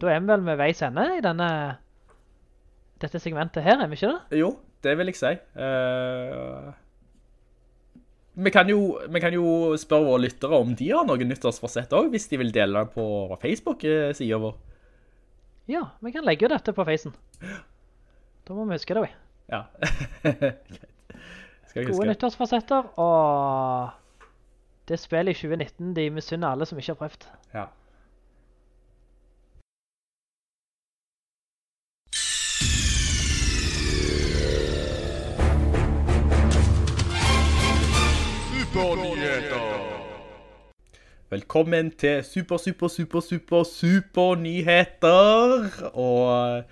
Da er vi vel med veis ende i denne, dette segmentet her, er vi ikke det? Jo, det vil jeg si. Uh, vi, kan jo, vi kan jo spørre våre lyttere om de har noen nyttårsforsett også, hvis de vil dele det på Facebook-siden vår. Ja, vi kan legge dette på facen. Da må vi huske det, vi. Ja. Skal Gode nyttårsforsetter, og det spillet i 2019 de misunner alle som ikke har prøvd. Ja. Velkommen til super, super, super, super, super nyheter. Og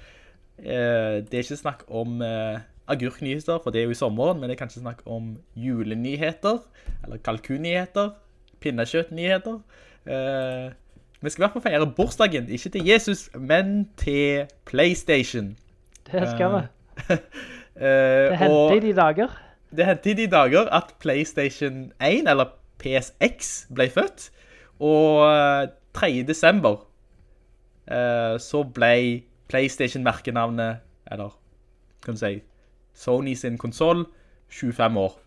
eh, det er ikke snakk om eh, agurknyheter, for det er jo i sommeren, men det er kanskje snakk om julenyheter, eller kalkunnyheter, pinnekjøttnyheter. Eh, vi skal i hvert fall feire bursdagen, ikke til Jesus, men til PlayStation. Det skal vi. Eh, Det hendte i de dager. Det hendte i de dager at PlayStation 1, eller PSX, ble født. Og eh, 3. desember eh, så ble PlayStation-merkenavnet, eller kan du si, Sony sin konsol, 25 år.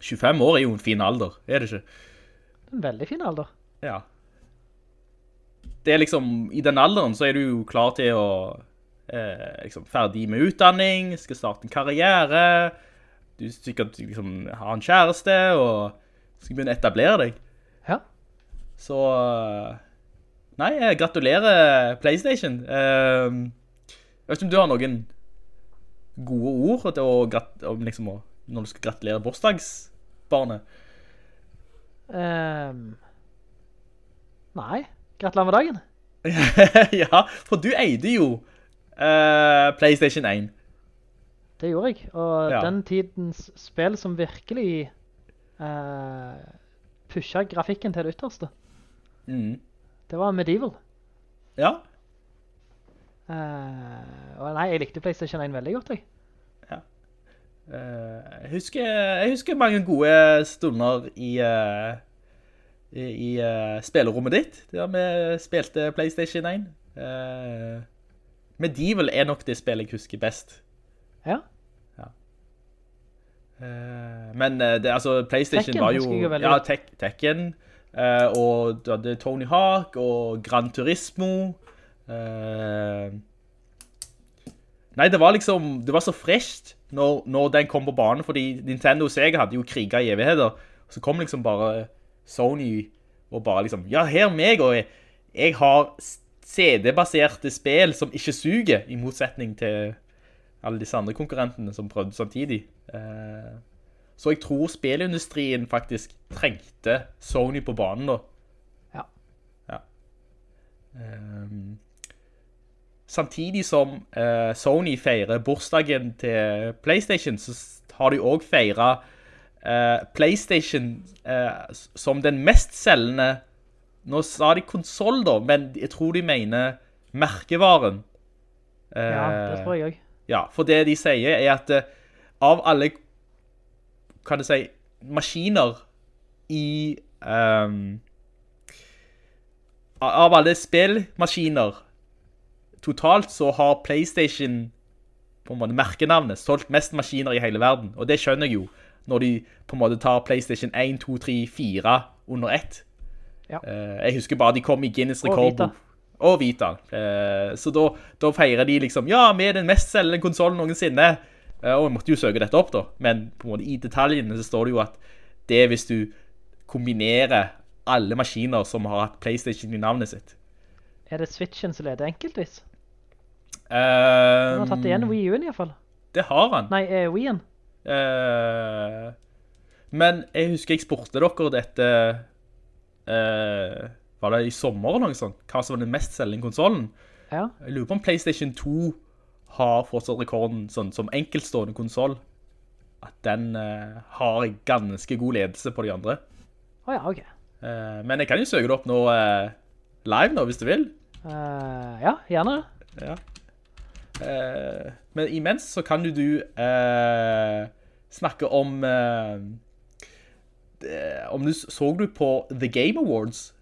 25 år er jo en fin alder, er det ikke? En veldig fin alder. Ja. Det er liksom, i den alderen så er du jo klar til å, eh, liksom, ferdig med utdanning, skal starte en karriere, du sikkert liksom har en kjæreste, og skal begynne å etablere deg. Ja. Så, eh, nei, jeg gratulerer PlayStation. Eh, jeg vet ikke om du har noen gode ord å, om liksom, å- når du skal gratulere bursdagsbarnet. Um, nei, gratulerer med dagen. ja, for du eide jo uh, PlayStation 1. Det gjorde jeg, og Ja. den tidens spill som virkelig uh, pusha grafikken til det ytterste, Mm. det var Medieval. Ja, Uh, og nei, jeg likte PlayStation 1 veldig godt, jeg. eh, jeg, husker, jeg husker mange gode stunder i, uh, i, i eh, spillerommet ditt, der vi spilte PlayStation 1. Eh, Medieval er nok det spillet jeg husker best. Ja, Eh, men eh, det, altså, PlayStation Tekken var jo... ja, tek, Tekken. eh, og du hadde Tony Hawk og Gran Turismo. eh, nei, det var liksom... Det var så fresht når, når den kom på banen, fordi Nintendo og Sega hadde jo kriget i evigheter. Så kom liksom bare Sony og bare liksom, ja, her er meg, og jeg, jeg har CD-baserte spill som ikke suger, i motsetning til alle disse andre konkurrentene som prøvde samtidig. Eh, så jeg tror spillindustrien faktisk trengte Sony på banen da. Ja. Ja. Um, samtidig som uh, Sony feirer bursdagen til PlayStation, så har de også feiret uh, PlayStation uh, som den mest selgende Nå sa de konsol da, men jeg tror de mener merkevaren. ja, det tror jeg også. Ja, for det de sier er at av alle, kan du si, maskiner i, um, av alle spillmaskiner, totalt så har PlayStation, på en måte merkenavnet, solgt mest maskiner i hele verden. Og det skjønner jeg jo, når de på en måte tar PlayStation 1, 2, 3, 4 under ett. Ja. Uh, jeg husker bare de kom i Guinness rekordbok. Og Vita. Uh, så da, da feirer de liksom, ja, vi er den mest selgende konsolen noensinne. Eh, og jeg måtte jo søke dette opp da, men på en måte i detaljene så står det jo at det er hvis du kombinerer alle maskiner som har hatt PlayStation i navnet sitt. Er det Switchen som leder enkeltvis? Um, Han har tatt igjen Wii U-en i hvert fall. Det har han. Nei, eh, Wii-en. Uh, men jeg husker jeg spurte dere dette uh, Var det i sommer eller noe sånt? Hva som var den mest selgende konsolen? Ja. Jeg lurer på om PlayStation 2 har fortsatt rekorden sånn, som enkeltstående konsol. At den uh, har ganske god ledelse på de andre. Å ja, ok. Uh, men jeg kan jo søke det opp nå uh, live nå, hvis du vil. Ja, gjerne. Ja. Men imens så kan jo du snakke om Om du så du på The Game Awards?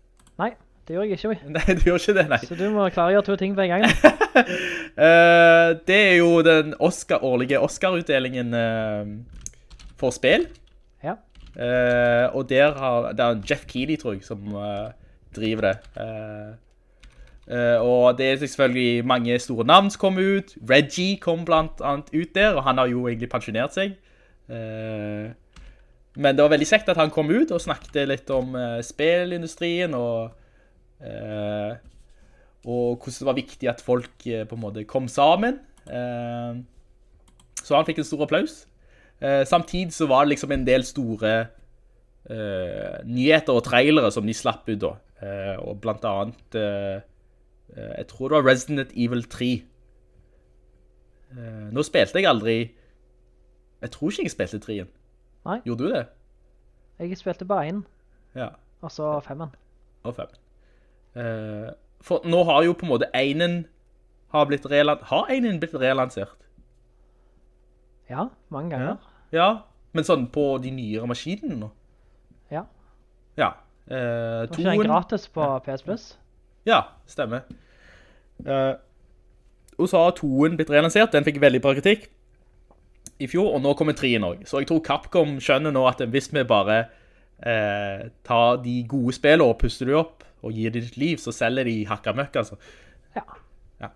Nei, det gjør jeg ikke. vi. Nei, du gjør ikke det, nei. Så du må klare å gjøre to ting på en gang. Eh, det er jo den Oscar, årlige Oscar-utdelingen eh, for spill. Ja. Eh, og der har det er Jeff Keighley, tror jeg, som driver det. Og det er selvfølgelig mange store navn som kom ut. Reggie kom blant annet ut der, og han har jo egentlig pensjonert seg. Men det var veldig kjekt at han kom ut og snakket litt om uh, spillindustrien og, og hvordan det var viktig at folk eh, på en måte kom sammen. Eh, så han fikk en stor applaus. Eh, samtidig så var det liksom en del store eh, nyheter og trailere som de slapp ut da. Eh, og blant annet, eh, eh, jeg tror det var Resident Evil 3. Eh, nå spilte jeg aldri, jeg tror ikke jeg spilte 3-en. Nei. Gjorde du det? Jeg spilte bare 1. Ja, og så femmen. og 5. Eh, for nå har jo på en måte einen har blitt relansert. har einen blitt relansert? Ja, mange ganger. Ja, men sånn på de nyere maskinene nå. Ja. Ja. Eh, Var ikke den gratis på PS Plus? Ja, stemmer. Eh, og så har toen blitt relansert, den fikk veldig bra kritikk i fjor, og nå kommer treen også. Så jeg tror Capcom skjønner nå at hvis vi bare eh, tar de gode spillene og puster de opp og gir det ditt liv, så selger de hakka møkk, altså. Ja. Ja.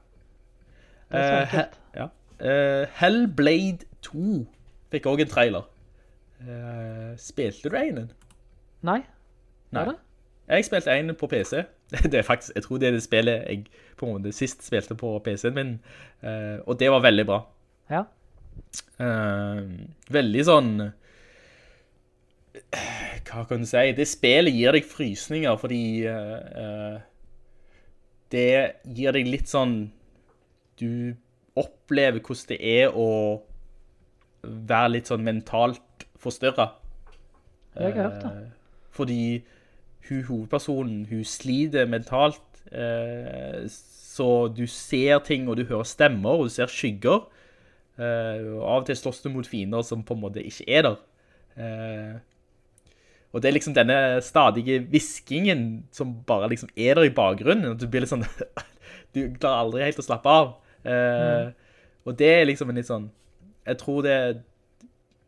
Det er så Eh, enkelt. he- ja. uh, Hellblade 2 fikk også en trailer. Uh, spilte du enen? Nei? Nei. Jeg spilte en på PC. Det er faktisk, jeg tror det er det spillet jeg på en måte sist spilte på PC-en min. Og det var veldig bra. Ja. Veldig sånn Hva kan du si? Det spillet gir deg frysninger fordi uh, uh, Det gir deg litt sånn Du opplever hvordan det er å være litt sånn mentalt forstyrra. Jeg har hørt det. Eh, Fordi hun, hovedpersonen, hun sliter mentalt, så du ser ting, og du hører stemmer, og du ser skygger. Uh, og av og til slåss du mot fiender som på en måte ikke er der. Eh, og det er liksom denne stadige viskingen som bare liksom er der i bakgrunnen, og du blir litt sånn, du klarer aldri helt å slappe av. Eh, Og det er liksom en litt sånn, jeg tror det er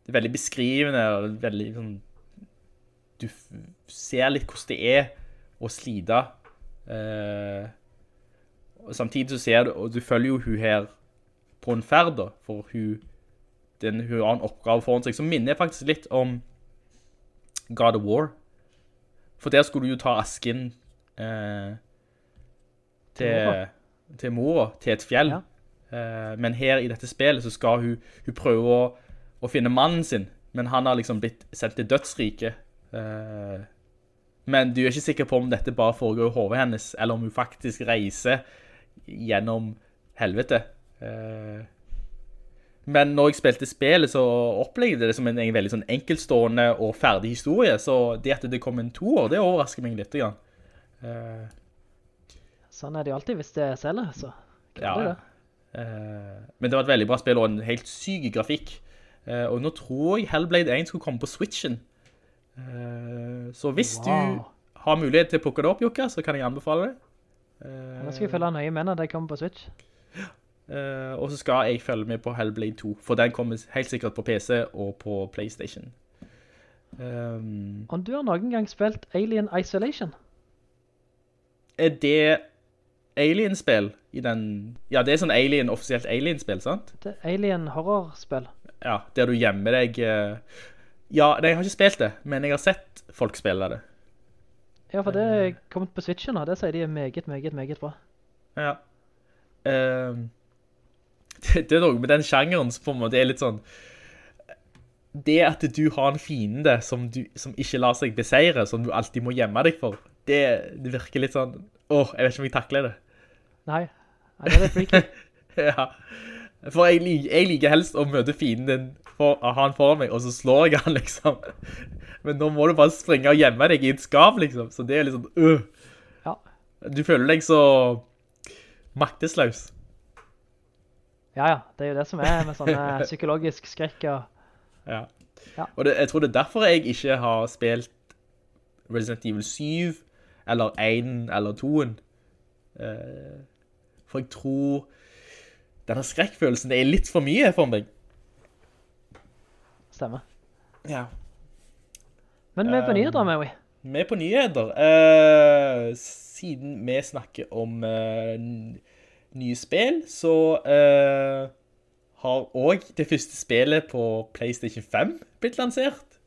er veldig beskrivende, og veldig sånn, du ser litt hvordan det er å slite. Eh, og samtidig så ser du, og du følger jo hun her på en ferd da, for hun, den, hun har en oppgave foran seg, som minner faktisk litt om God of War. For der skulle du jo ta asken eh, til, til mora, til et fjell. Ja. Eh, men her i dette spillet så skal hun, hun prøve å, å finne mannen sin, men han har liksom blitt sendt til dødsriket. Eh, men du er ikke sikker på om dette bare foregår i hodet hennes, eller om hun faktisk reiser gjennom helvete. Eh, men når jeg spilte spillet, så opplevde jeg det som en, en veldig sånn enkeltstående og ferdig historie, så det at det kom en toer, det overrasker meg litt. Grann. Uh, Sånn er det jo alltid hvis det selger, så Ja, det ja. det. Uh, men det var et veldig bra spill og en helt syk grafikk. Uh, og nå tror jeg Hellblade 1 skulle komme på Switchen. Eh, så hvis Wow. du har mulighet til å plukke det opp, Jokka, så kan jeg anbefale det. Nå skal jeg følge nøye med når det kommer på Switch. Eh, og så skal jeg følge med på Hellblade 2, for den kommer helt sikkert på PC og på Playstation. Um, og du har noen gang spilt Alien Isolation? er det Alien-spill i den... Ja, det er sånn Alien, offisielt Alien-spill, sant? Det er Alien horrorspill. Ja, der du gjemmer deg... eh, Ja, nei, jeg har ikke spilt det, men jeg har sett folk spille det. Ja, for det er kommet på Switchen og Det sier de er meget, meget, meget bra. Ja. Ehm, det, det er noe med den sjangeren som på en måte er litt sånn Det at du har en fiende som, du, som ikke lar seg beseire, som du alltid må gjemme deg for, det, det virker litt sånn Åh, jeg vet ikke om jeg takler det. Nei, Nei det er freaky. ja. For jeg, jeg liker helst å møte fienden for å ha han foran meg, og så slår jeg han, liksom. Men nå må du bare springe og gjemme deg i et skap, liksom. Så det er litt sånn, øh. Ja. Du føler deg så maktesløs. Ja, ja, det er jo det som er med sånne psykologisk skrekk og... Ja. Ja. Og det, jeg tror det er derfor jeg ikke har spilt Resident Evil 7, eller 1, eller 2. Eh, for jeg tror denne skrekkfølelsen er litt for mye for meg. Stemmer. Ja. Men vi er på nyheter Maui. vi. Er på nyheter. Eh, siden vi snakker om eh, nye spill, så uh, har også det første spillet på PlayStation 5 blitt lansert.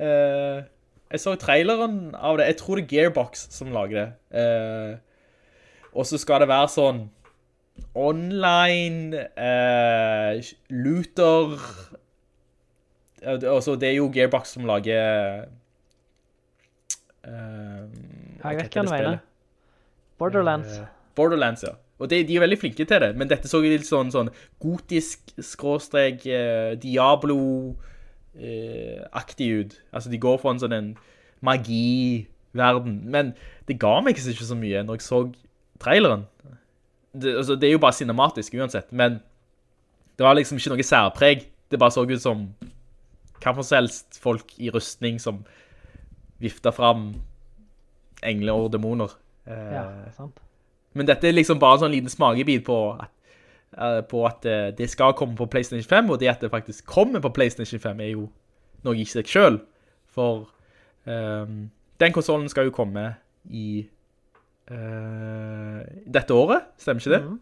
Uh, jeg så traileren av det. Jeg tror det er Gearbox som lager det. Uh, og så skal det være sånn online looter altså, det er jo Gearbox som lager Jeg vet heter hva du mener. Borderlands. Borderlands, ja. Og det, de er veldig flinke til det, men dette så litt sånn, sånn gotisk skråstrek eh, Diablo-aktig ut. Altså, de går for en sånn en magi-verden, men det ga meg ikke så mye når jeg så traileren. Det, altså, det er jo bare cinematisk uansett, men det var liksom ikke noe særpreg. Det bare så ut som hva for helst folk i rustning som vifta fram engler og dæmoner. Eh, Ja, sant. Men dette er liksom bare en sånn liten smakebit på at, eh, på at eh, det skal komme på PlayStation 5, og det at det faktisk kommer på PlayStation 5 er jo noe i seg selv. For um, den konsolen skal jo komme i uh, dette året, stemmer ikke det? Mm.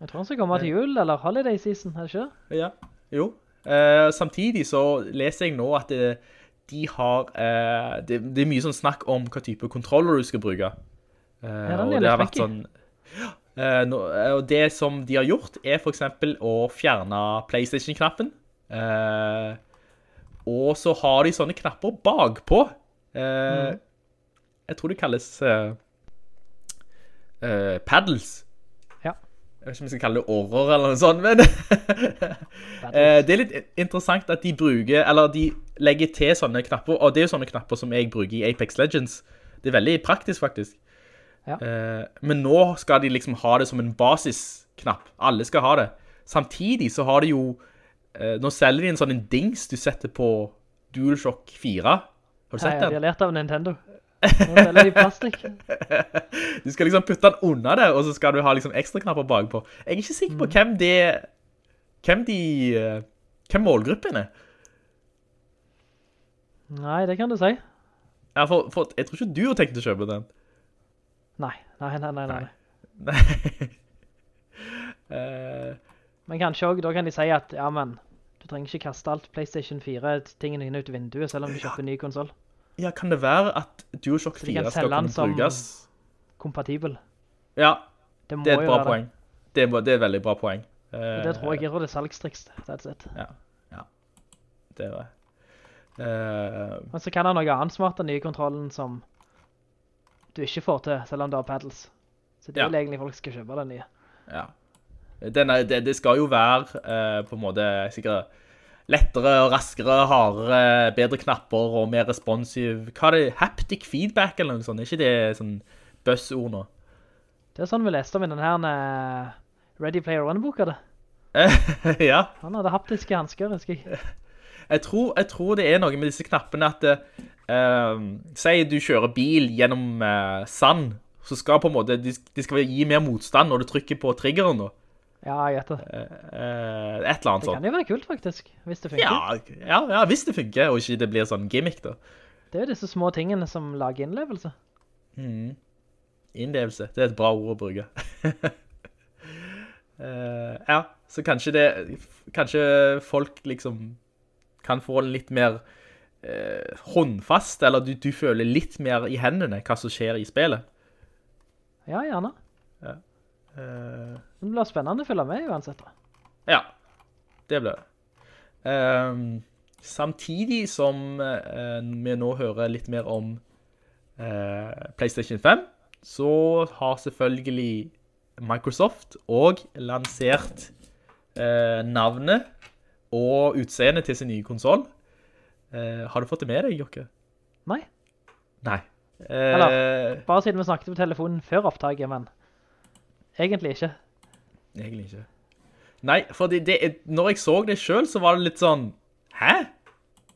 Jeg tror han skal komme til jul, eller holiday season, er det ikke? Ja, jo. Samtidig så leser jeg nå at det, de har det, det er mye sånn snakk om hva type kontroller du skal bruke. Uh, er og det har vært sånn Og det som de har gjort, er for eksempel å fjerne PlayStation-knappen. Eh, og så har de sånne knapper bakpå. Eh, Mm. Jeg tror det kalles eh, eh, paddles. Ja. Jeg vet ikke om jeg skal kalle det årer eller noe sånt, men eh, det er litt interessant at de bruker, eller de legger til sånne knapper, og det er jo sånne knapper som jeg bruker i Apex Legends. Det er veldig praktisk, faktisk. Ja. Eh, men nå skal de liksom ha det som en basisknapp. Alle skal ha det. Samtidig så har de jo, eh, nå selger de en sånn en dings du setter på DualShock 4. Har du sett sett ja, de den? har lært av Nintendo. Nå selger de plastikk. Du skal liksom putte den under det, og så skal du ha liksom ekstra knapper bakpå. Jeg er ikke sikker Mm. på hvem det, hvem de, eh, hvem målgruppen er. Nei, det kan du si. Ja, for, for jeg tror ikke du har tenkt å kjøpe den. Nei, nei, nei, nei. nei. Nei. Eh, Men kanskje også, da kan de si at, ja, men, du trenger ikke kaste alt PlayStation 4-tingene dine ut vinduet, selv om du kjøper en ny konsol. ja, kan det være at DualShock Så de kan 4 skal kunne som- brukes? Kompatibel. Ja, Det det er et bra poeng. Det er, det er et veldig bra poeng. Eh, Det tror jeg, jeg tror det er salgstriks, that's it. Ja, ja. Det er det. Uh, Men så kan det noe annet smart den nye kontrollen som du ikke får til, selv om du har paddles. Så det Ja. vel egentlig folk skal kjøpe den nye. Ja. Denne, det, det skal jo være eh, på en måte sikkert lettere og raskere, hardere, bedre knapper og mer responsiv. Hva er det? Haptic feedback eller noe sånt? Er ikke det sånn buzzord nå? Det er sånn vi leste om i den her eh, Ready Player One-boka det. ja. Han hadde haptiske hansker, husker jeg. Jeg tror, jeg tror det er noe med disse knappene at eh, Si du kjører bil gjennom eh, sand, så skal på en måte de, de skal gi mer motstand når du trykker på triggeren. da. Ja, jeg vet det. Eh, et eller annet sånt. Det kan jo være kult, faktisk, hvis det funker. Ja, ja, ja, hvis det funker, og ikke det blir sånn gimmick, da. Det er jo disse små tingene som lager innlevelse. Innlevelse, det er et bra ord å bruke. Eh, ja, så kanskje det, kanskje folk liksom kan få litt mer eh, håndfast, eller du, du føler litt mer i hendene hva som skjer i spillet. Ja, gjerne. Eh, Det blir spennende å følge med uansett. ja, det blir det. Ehm, samtidig som eh, vi nå hører litt mer om eh, PlayStation 5, så har selvfølgelig Microsoft og lansert eh, navnet og utseendet til sin nye konsol. Eh, har du fått det med deg, Jokke? Nei? Nei. Eller- Bare siden vi snakket på telefonen før opptaket, men egentlig ikke. Egentlig ikke. Nei, for det, det, når jeg så det selv, så var det litt sånn, Hæ?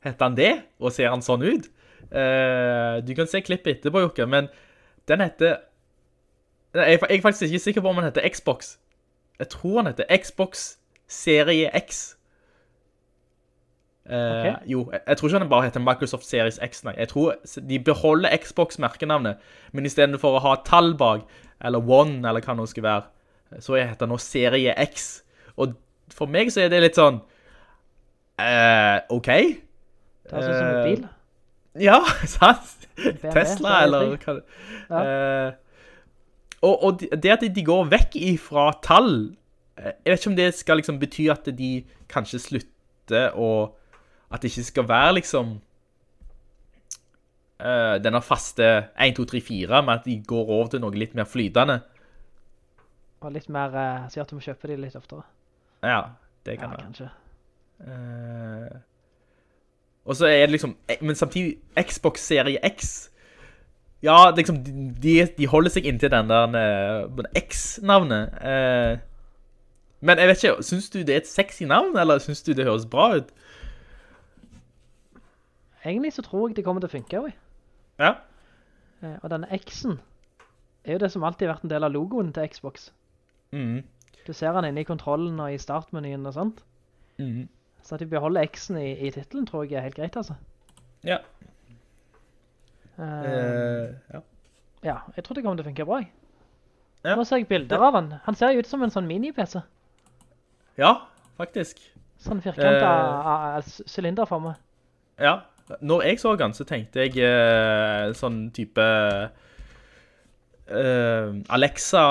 Hette han det? Og ser han sånn ut? Uh, du kan se klippet etterpå, Jokke, men den heter... Jeg, jeg er faktisk ikke sikker på om den heter Xbox. Jeg tror han heter Xbox Serie X. Eh, Ok. Jo, jeg, tror ikke han bare heter Microsoft Series X, nei. Jeg tror de beholder Xbox-merkenavnet, men i stedet for å ha tall bak, eller One, eller hva det nå skal være, så heter han nå Serie X. Og for meg så er det litt sånn, eh, ok? Det er sånn som en Eh, bil. Ja, sant? Tesla, eller hva det... Ja. Og, og det at de går vekk ifra tall, jeg vet ikke om det skal liksom bety at de kanskje slutter og at det ikke skal være liksom uh, denne faste 1, 2, 3, 4, men at de går over til noe litt mer flytende. Og litt mer, uh, sier at du må kjøpe de litt oftere. Ja, det Ja, kan være. kanskje. Uh, og så er det liksom Men samtidig Xbox serie X Ja, liksom de, de holder seg inntil den der uh, X-navnet Uh, Men jeg vet ikke Synes du det er et sexy navn Eller synes du det høres bra ut? Egentlig så tror jeg det kommer til å funke, oi. Ja Eh, Og denne X-en er jo det som alltid har vært en del av logoen til Xbox. mm, Du ser den inne i kontrollen og i startmenyen og sånt. mm. Så at de beholder X-en i, i titlen tror jeg er helt greit, altså. Ja Uh, uh, Ja ja, jeg tror det kommer til å funke bra. jeg. Ja. Nå ser jeg bilder av han. Han ser jo ut som en sånn mini-PC. Ja, faktisk Sånn firkant uh, sylinderformet. Ja, når jeg så den, så tenkte jeg eh, sånn type eh, Alexa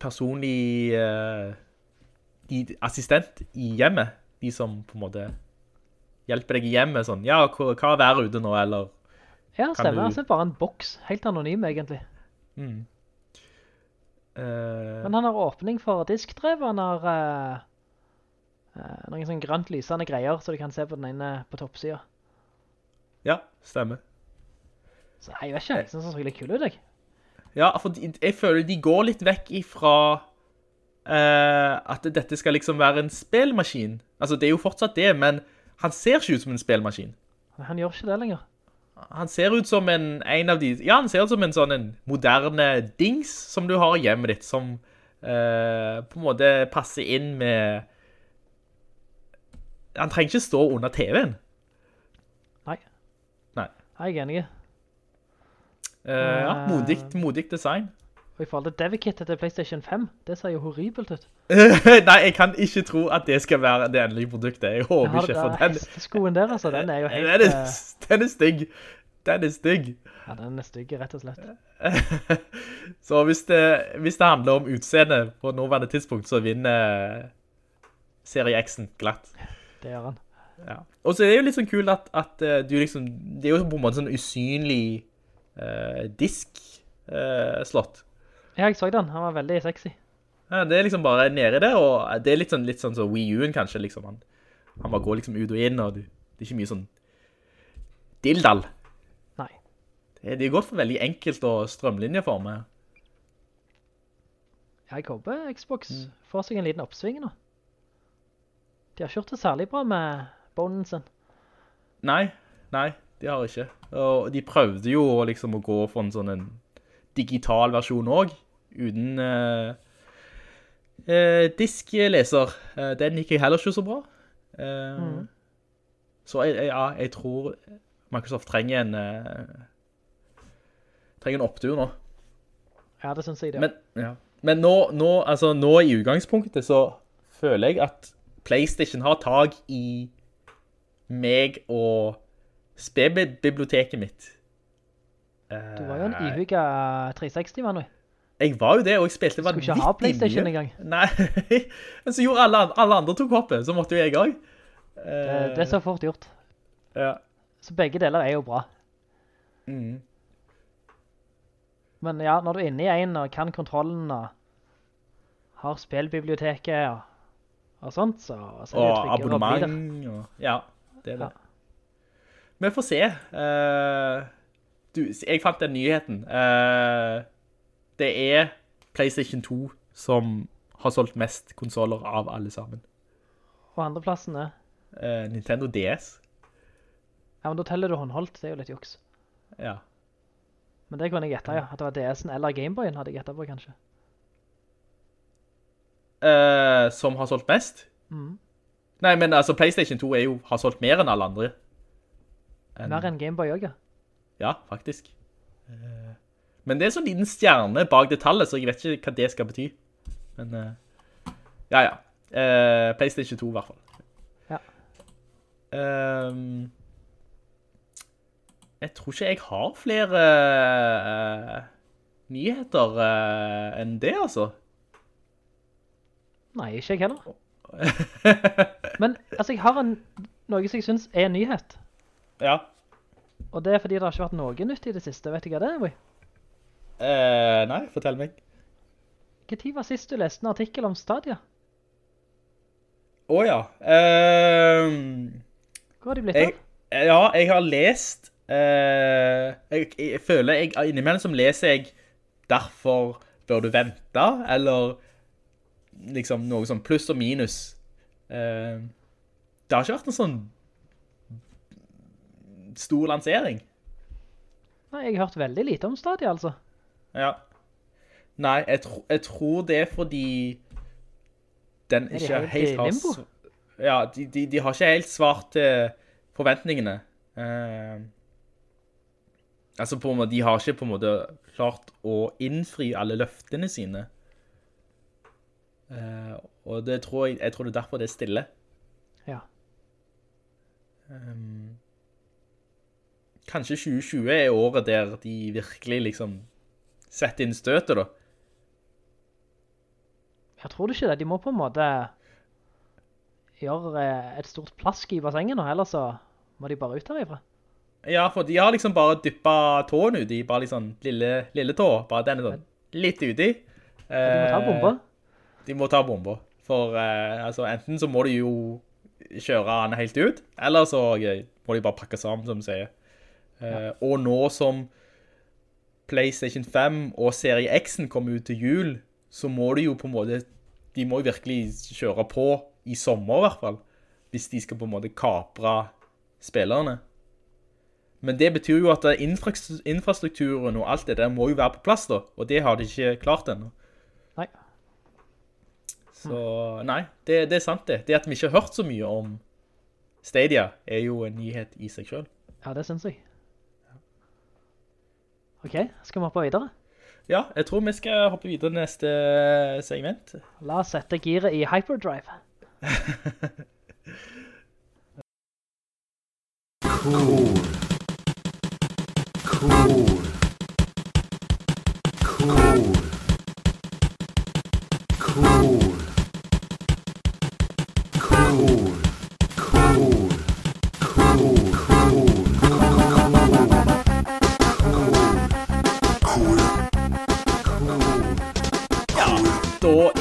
personlig eh, assistent i hjemmet. De som på en måte hjelper deg i hjemmet, sånn, ja, hva, hva er været ute nå, eller Ja, stemmer. du- Altså bare en boks. Helt anonym, egentlig. mm. Eh, Men han har åpning for diskdrev, han har eh, noen sånn grønt lysende greier, så du kan se på den ene på toppsida. Ja, stemmer. Så jeg vet ikke, jeg synes det så litt kul ut, jeg. Ja, for jeg føler de går litt vekk ifra eh, at dette skal liksom være en spelmaskin. Altså, det er jo fortsatt det, men han ser ikke ut som en spelmaskin. Han gjør ikke det lenger. Han ser ut som en, en av de... Ja, han ser ut som en sånn en moderne dings som du har i hjemmet ditt, som eh, på en måte passer inn med... Han trenger ikke stå under TV-en. Nei. Nei. Jeg er enig. Uh, ja, modig, modig design. Og i forhold til Devikittet til PlayStation 5, det ser jo horribelt ut. Nei, jeg kan ikke tro at det skal være det endelige produktet. Jeg håper ikke, for den, hesteskoen der, altså. Den er jo helt... den, er, eh, den er stygg. Den er stygg. Ja, den er stygg, rett og slett. Så hvis det, hvis det handler om utseende på nåværende tidspunkt, så vinner serie X-en glatt. Det gjør han. Ja. Og så er det jo litt sånn kult at, at eh, du liksom, det er jo på en måte sånn usynlig uh, disk-slott. Ja, jeg så den. Han var veldig sexy. Ja, det er liksom bare nede der, og det er litt sånn, litt sånn så Wii U-en kanskje, liksom. Han, han bare går liksom ut og inn, og du, det er ikke mye sånn dildal. Nei. Det, det er godt for veldig enkelt og strømlinjeforme. Jeg håper Xbox Mm. får seg en liten oppsving nå. De har ikke gjort det særlig bra med bonden sin. Nei, nei, de har ikke. Og de prøvde jo liksom å gå for en sånn en digital versjon også, uten eh, eh, diskleser. Eh, den gikk heller ikke så bra. Eh, Mm. Så jeg, jeg- ja, jeg tror Microsoft trenger en eh, trenger en opptur nå. Ja, det synes jeg det. Men, ja. Men nå, nå, altså, nå i utgangspunktet så føler jeg at PlayStation har tag i meg og spillbiblioteket mitt. du var jo en ihugga 360-mann, nå. Jeg var jo det, og jeg spilte Skulle ikke ha PlayStation mye. engang. Nei, men så gjorde alle, alle andre tok hoppet, så måtte jo jeg også. Det, det er så fort gjort. Ja. Så begge deler er jo bra. Mm. Men ja, når du er inne i en og kan kontrollen og har spillbiblioteket og, og sånt, så, så Og abonnement, og, ja, det er det. Ja. Vi får se. Uh, du, jeg fant den nyheten. Uh, det er PlayStation 2 som har solgt mest konsoler av alle sammen. Og andreplassen er... Uh, Nintendo DS. Ja, men da teller du håndholdt, det er jo litt juks. Ja. Men det kunne jeg gjette, ja. At det var DS-en eller Gameboyen hadde jeg gjettet på, kanskje. Eh, som har solgt mest. Mm. Nei, men altså, PlayStation 2 er jo, har solgt mer enn alle andre. Mer enn Gameboy også, ja. Ja, faktisk. Uh... men det er sånn liten stjerne bak det tallet, så jeg vet ikke hva det skal bety. Men, uh... ja, ja. PlayStation 2 i hvert fall. Ja. Um... jeg tror ikke jeg har flere nyheter enn det, altså. Nei, ikke jeg heller. Men, altså, jeg har en, noe som jeg synes er en nyhet. Ja. Og det er fordi det har ikke vært noe nytt i det siste. Vet du hva det er, boy? Eh, nei, fortell meg. Hva tid var sist du leste en artikkel om Stadia? Åja. Oh, Ehm, Hvor har de blitt jeg, av? ja, jeg har lest eh, jeg, jeg føler jeg, innimellom som leser jeg derfor bør du vente, eller liksom noe sånn pluss og minus. Eh, det har ikke vært en sånn stor lansering. Nei, jeg har hørt veldig lite om Stadia, altså. Ja. Nei, jeg, tro, jeg tror det er fordi den Er ikke helt helt har... limbo? Ja, de, de, de har ikke helt svart til forventningene. Eh, altså, på en måte, de har ikke på en måte klart å innfri alle løftene sine. Eh, og det tror jeg, jeg tror det er derfor det er stille. Ja. Um, kanskje 2020 er året der de virkelig liksom setter inn støtet da. Jeg tror du ikke det. De må på en måte gjøre eh, et stort plask i bassenget nå, ellers så må de bare ut herifra. Ja, for de har liksom bare dyppet tåen ut i, bare liksom lille, lille tå, bare den er sånn litt uti. De må ta bomba. De må ta bomba. For eh, altså, enten så må de jo kjøre den helt ut, eller så må de bare pakke sammen, som du sier. Eh, Og nå som PlayStation 5 og Serie X'en kommer ut til jul, så må de jo på en måte, de må jo virkelig kjøre på i sommer i hvert fall, hvis de skal på en måte kapre spillerne. Men det betyr jo at infrastrukturen og alt det der må jo være på plass da, og det har de ikke klart ennå. Så nei, det, det er sant det. Det at vi ikke har hørt så mye om Stadia er jo en nyhet i seg selv. Ja, det synes jeg. Ok, skal vi hoppe videre? Ja, jeg tror vi skal hoppe videre neste segment. La oss sette giret i hyperdrive. Da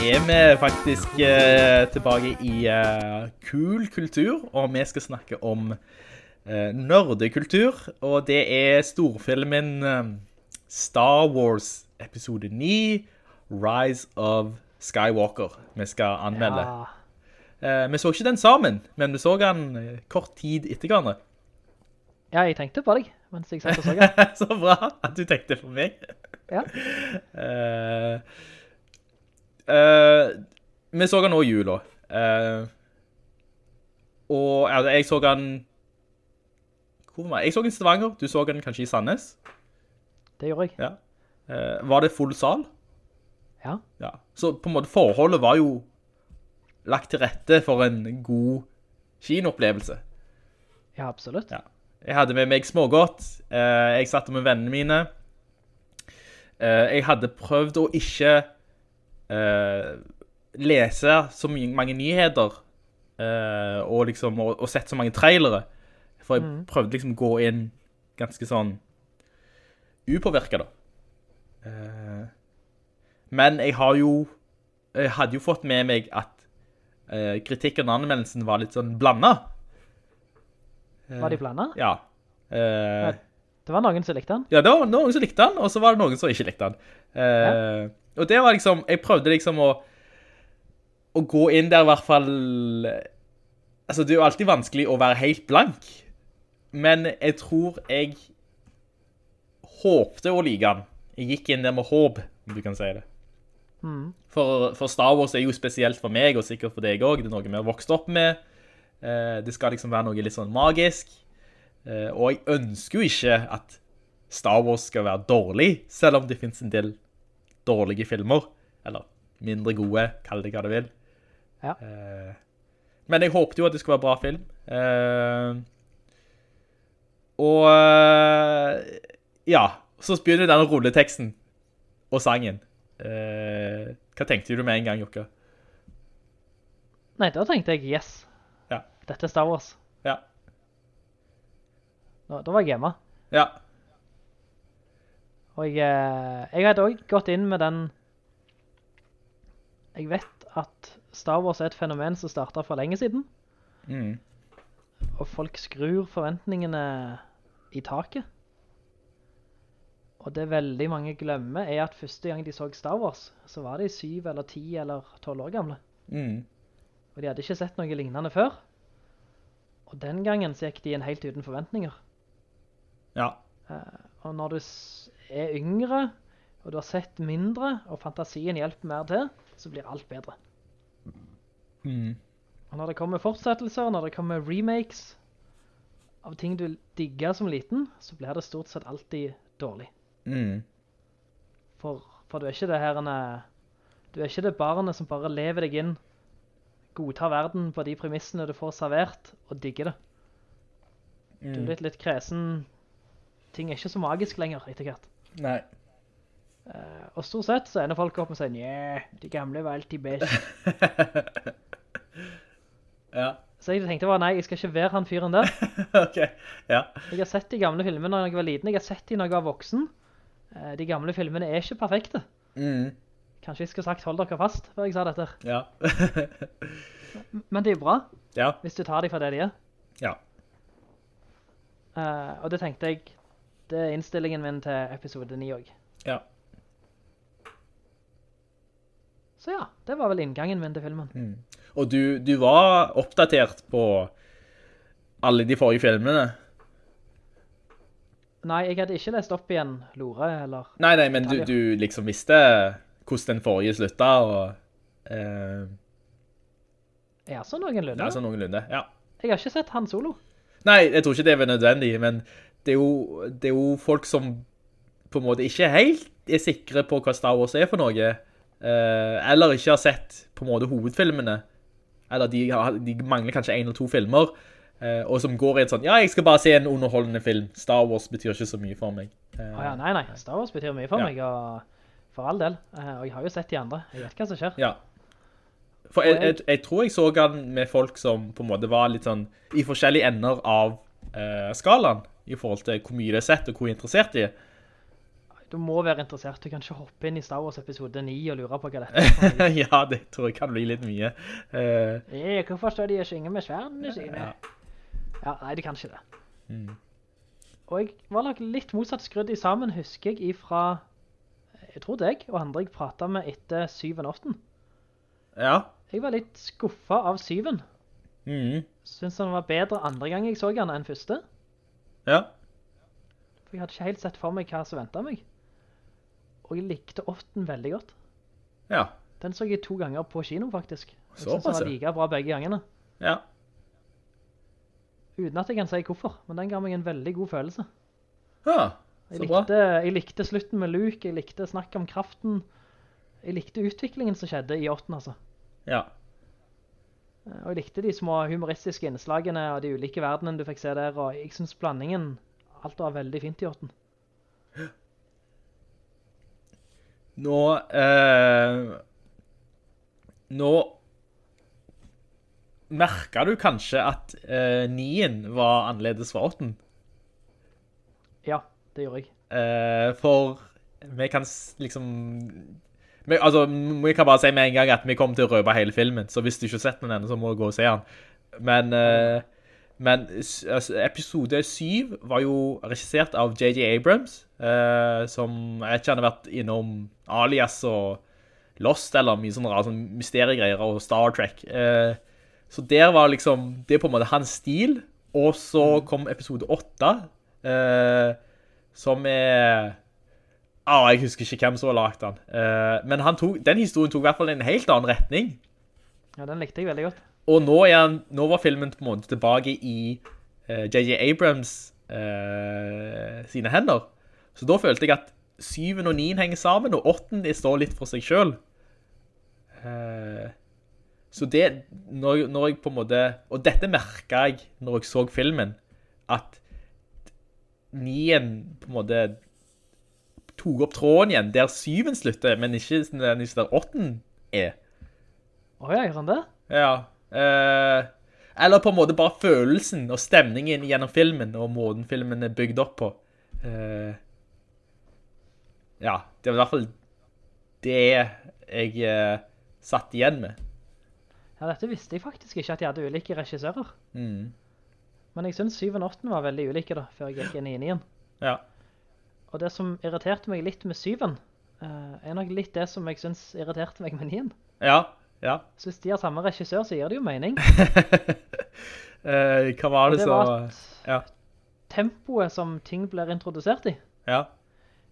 er vi faktisk eh, tilbake i eh, kul kultur, og vi skal snakke om eh, nørdekultur, og det er storfilmen eh, Star Wars episode 9, Rise of Skywalker, vi skal anmelde. Ja, Eh, vi så ikke den sammen, men vi så den eh, kort tid etter hverandre. ja, jeg tenkte på deg, mens jeg satt og så den. så bra at du tenkte på meg. Ja, Eh, vi så den nå i jula. Uh, og altså, jeg så den Hvor var jeg? Jeg så den i Stavanger. Du så den kanskje i Sandnes? det gjorde jeg. Ja. Uh, var det full sal? Ja, Ja. Så på en måte forholdet var jo lagt til rette for en god kinoopplevelse. ja absolutt. Ja. Jeg hadde med meg smågodt. Jeg satt med vennene mine. Jeg hadde prøvd å ikke eh, lese så mange nyheter eh, og liksom og, og sett så mange trailere. For jeg prøvde liksom å gå inn ganske sånn upåvirket da. Eh, men jeg har jo jeg hadde jo fått med meg at eh, kritikken og anmeldelsen var litt sånn blandet. Var de blandet? Ja. Eh, Det var noen som likte den. Ja, det var noen som likte han, og så var det noen som ikke likte den. Eh, Og det var liksom, jeg prøvde liksom å, å gå inn der i hvert fall, altså det er jo alltid vanskelig å være helt blank, men jeg tror jeg håpte å like den. Jeg gikk inn der med håp, om du kan si det. For, for Star Wars er jo spesielt for meg, og sikkert for deg også. Det er noe vi har vokst opp med. Eh, det skal liksom være noe litt sånn magisk. Eh, og jeg ønsker jo ikke at Star Wars skal være dårlig, selv om det finnes en del dårlige filmer. Eller mindre gode, kall det hva du vil. Ja. Eh, men jeg håpte jo at det skulle være bra film. Eh, og eh, ja, så begynner den rulleteksten og sangen. Eh, hva tenkte du med en gang, Jokka? Nei, da tenkte jeg, yes, Ja. dette er Star Wars. Ja. Da, da var jeg hjemme. Ja. Og jeg, eh, jeg hadde også gått inn med den... Jeg vet at Star Wars er et fenomen som startet for lenge siden. Mm. Og folk skrur forventningene i taket. Og det veldig mange glemmer er at første gang de så Star Wars, så var de syv eller ti eller tolv år gamle. Mm. Og de hadde ikke sett noe lignende før. Og den gangen så gikk de inn helt uten forventninger. Ja. Og når du er yngre, og du har sett mindre, og fantasien hjelper mer til, så blir alt bedre. Mm. Og når det kommer fortsettelser, når det kommer remakes av ting du digger som liten, så blir det stort sett alltid dårlig. Mm. For, for du er ikke det her Du er ikke det barnet som bare lever deg inn, godtar verden på de premissene du får servert, og digger det. Du er litt, litt kresen. Ting er ikke så magisk lenger, etter hvert. Nei. Og stort sett så ender folk opp med å si, «Nja, de gamle var alltid best. Ja. Så jeg tenkte bare, nei, jeg skal ikke være han fyren der. ok. Ja. Jeg har sett de gamle filmene når jeg var liten, jeg har sett de når jeg var voksen. Uh, De gamle filmene er ikke perfekte. Mm. Kanskje jeg skulle sagt, hold dere fast, før jeg sa dette. Ja. Men det er jo bra, ja. hvis du tar de for det de er. Ja. Uh, og det tenkte jeg, det er innstillingen min til episode 9 også. Ja. Så ja, det var vel inngangen min til filmen. Og du, du var oppdatert på alle de forrige filmene? Nei, jeg hadde ikke lest opp igjen Lore, eller... Nei, nei, men du, du liksom visste hvordan den forrige slutta, og eh, Ja, så noenlunde. det er sånn noenlunde, ja. Jeg har ikke sett Han Solo. Nei, jeg tror ikke det er nødvendig, men det er jo, det er jo folk som på en måte ikke helt er sikre på hva Star Wars er for noe, eh, eller ikke har sett på en måte hovedfilmene, eller de, de mangler kanskje en eller to filmer, eh, og som går i et sånn, ja, jeg skal bare se en underholdende film. Star Wars betyr ikke så mye for meg. Å ja, nei, nei, Star Wars betyr mye for Ja. meg, og for all del. Og jeg har jo sett de andre. Jeg vet hva som skjer. Ja. For jeg, jeg, jeg tror jeg så han med folk som på en måte var litt sånn i forskjellige ender av uh, skalaen i forhold til hvor mye de har sett og hvor interessert de er. Du må være interessert. Du kan ikke hoppe inn i Star Wars episode 9 og lure på hva dette er. ja, det tror jeg kan bli litt mye. Eh, Eh, hvorfor står de og synger med sverdene sine? Ja. Ja, nei, de kan ikke det. Og jeg var nok litt motsatt skrudd i sammen, husker jeg, ifra, jeg tror deg og andre jeg pratet med etter 7. og 8. ja. Jeg var litt skuffet av syven. Mm. Synes han var bedre andre gang jeg så han enn første. Ja. For jeg hadde ikke helt sett for meg hva som ventet meg. Og jeg likte åtten veldig godt. Ja. Den så jeg to ganger på kino, faktisk. Jeg synes den var like bra begge gangene. Ja. Uten at jeg kan si hvorfor, men den ga meg en veldig god følelse. Ja. Jeg Så bra. likte, jeg likte slutten med Luke, jeg likte snakk om kraften. Jeg likte utviklingen som skjedde i åtten, altså. Ja. Eh, Og jeg likte de små humoristiske innslagene og de ulike verdenene du fikk se der, og jeg synes blandingen, alt var veldig fint i åtten. Nå, eh, nå merket du kanskje at eh, nien var annerledes fra åtten. Ja, det gjorde jeg. Eh, for vi kan liksom vi, altså, vi kan bare si med en gang at vi kommer til å røpe hele filmen, så hvis du ikke har sett den ennå, så må du gå og se den. Men uh, Men altså, episode 7 var jo regissert av J.J. Abrams, uh, som jeg ikke har vært innom Alias og Lost, eller mye sånne rare sånn mysteriegreier, og Star Trek. Uh, så der var liksom, det er på en måte hans stil, og så kom episode 8, eh, som er... Ah, jeg husker ikke hvem som har lagt den. Uh, men han tok, den historien tok i hvert fall en helt annen retning. Ja, den likte jeg veldig godt. Og nå, han, nå var filmen på en måte tilbake i J.J. J.J. Abrams uh, sine hender. Så da følte jeg at syven og nien henger sammen, og åtten står litt for seg selv. Eh, så det, når, når jeg på en måte, og dette merket jeg når jeg så filmen, at nien på en måte tok opp tråden igjen, der syven slutter, men ikke nødvendigvis der åtten er. Åja, gjør han det? Ja. eh, eller på en måte bare følelsen og stemningen gjennom filmen, og måten filmen er bygd opp på. Eh, ja, det var i hvert fall det jeg eh, satt igjen med. Ja, dette visste jeg faktisk ikke at de hadde ulike regissører. Mm. Men jeg synes 7 og 8 var veldig ulike da, før jeg gikk inn i 9. Ja. Og det som irriterte meg litt med 7, eh, er nok litt det som jeg synes irriterte meg med nien. Ja, ja. Så hvis de har samme regissør, så gir det jo mening. Eh, hva var det det så... var at Ja, tempoet som ting blir introdusert i, ja.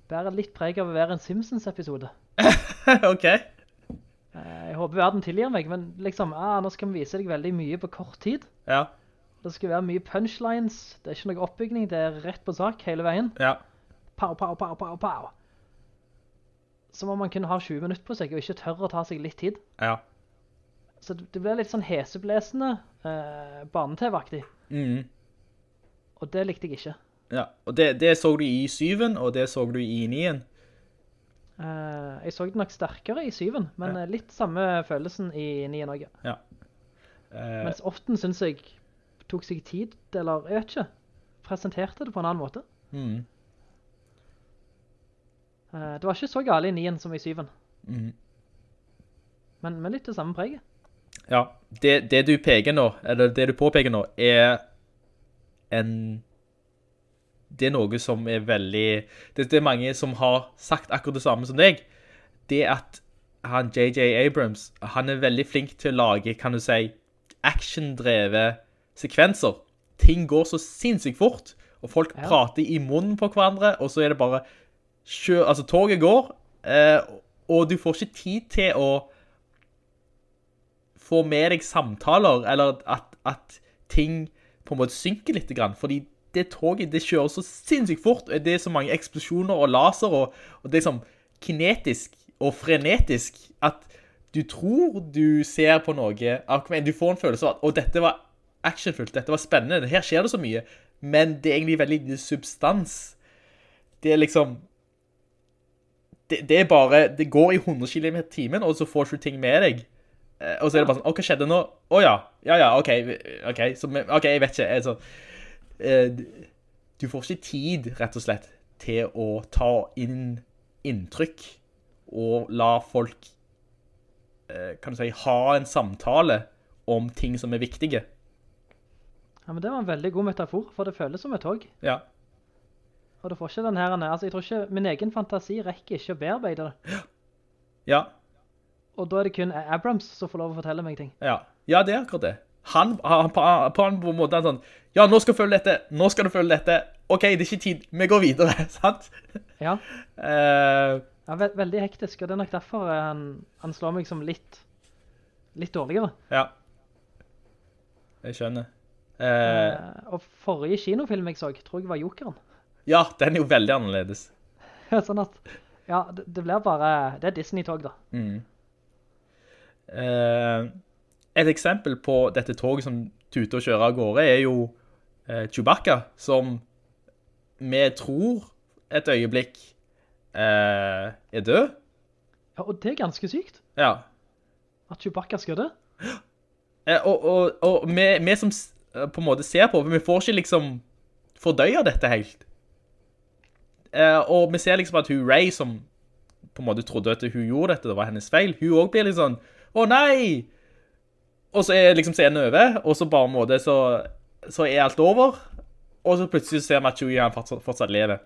bærer litt preg av å være en Simpsons-episode. ok. Eh, Jeg håper verden tilgir meg, men liksom, ah, nå skal vi vise deg veldig mye på kort tid. Ja, Det skal være mye punchlines, det er ikke noe oppbygning, det er rett på sak hele veien. ja, Pow, pow, pow, pow, pow. Så må man kunne ha 20 minutter på seg, og ikke tørre å ta seg litt tid. ja. Så det det blir litt sånn heseblesende, eh, barne-TV-aktig. Mm. Og det likte jeg ikke. Ja, og det, det så du i syven, og det så du i nien. Eh, jeg så det nok sterkere i syven, men Ja. eh, litt samme følelsen i nien også. Ja. Eh, Mens åtten synes jeg tok seg tid, eller jeg vet ikke, presenterte det på en annen måte. mm. Eh, det var ikke så gale i nien som i syven. Mm. Men, med litt det samme preget. Ja, det, det du peker nå, eller det du påpeker nå, er en... Det er noe som er veldig... Det, det er mange som har sagt akkurat det samme som deg. Det at han J.J. Abrams, han er veldig flink til å lage, kan du si, action-drevet sekvenser. Ting går så sinnssykt fort, og folk Ja. prater i munnen på hverandre, og så er det bare... Kjør, altså, toget går, eh, og du får ikke tid til å få med deg samtaler, eller at, at ting på en måte synker litt fordi det toget, det kjører så sinnssykt fort, og det er så mange eksplosjoner og laser, og, og det er sånn kinetisk og frenetisk, at du tror du ser på noe, akkurat, du får en følelse av at, og dette var actionfullt, dette var spennende, her skjer det så mye, men det er egentlig veldig substans. Det er liksom, det, det er bare, det går i 100 km i timen, og så får du ting med deg. Eh, Og så er det bare sånn, å, hva skjedde nå? Å ja, ja, ja, ok, ok, så, ok, jeg vet ikke, altså, eh, du får ikke tid, rett og slett, til å ta inn inntrykk, og la folk, eh, kan du si, ha en samtale om ting som er viktige. Ja, men det var en veldig god metafor, for det føles som et tog. Ja, Og du får ikke den her, altså jeg tror ikke, min egen fantasi rekker ikke å bearbeide det. ja, Og da er det kun Abrams som får lov å fortelle meg ting. ja, ja, det er akkurat det. Han, han, på, på en måte er han sånn, ja, nå skal du følge dette, nå skal du følge dette, ok, det er ikke tid, vi går videre, sant? Ja, uh, ja ve veldig hektisk, og det er nok derfor eh, han, han slår meg som litt, litt dårligere. ja. Jeg skjønner. Uh, uh, og forrige kinofilm jeg så, tror jeg var Jokeren. Ja, den er jo veldig annerledes. sånn at, ja, det, det blir bare, det er Disney-tog da. Eh, et eksempel på dette toget som tuter og kjører av gårde er jo eh, Chewbacca, som vi tror et øyeblikk eh, er død. Ja, og det er ganske sykt, Ja. at Chewbacca skal dø. Eh, og og, og vi, vi som eh, på en måte ser på, vi får ikke liksom fordøye dette helt. Eh, og vi ser liksom at hun Ray, som på en måte trodde at hun gjorde dette, det var hennes feil, hun også blir litt sånn, å nei! Og så er liksom scenen over, og så bare på måte så, så er alt over, og så plutselig ser vi at Julian fortsatt, fortsatt lever.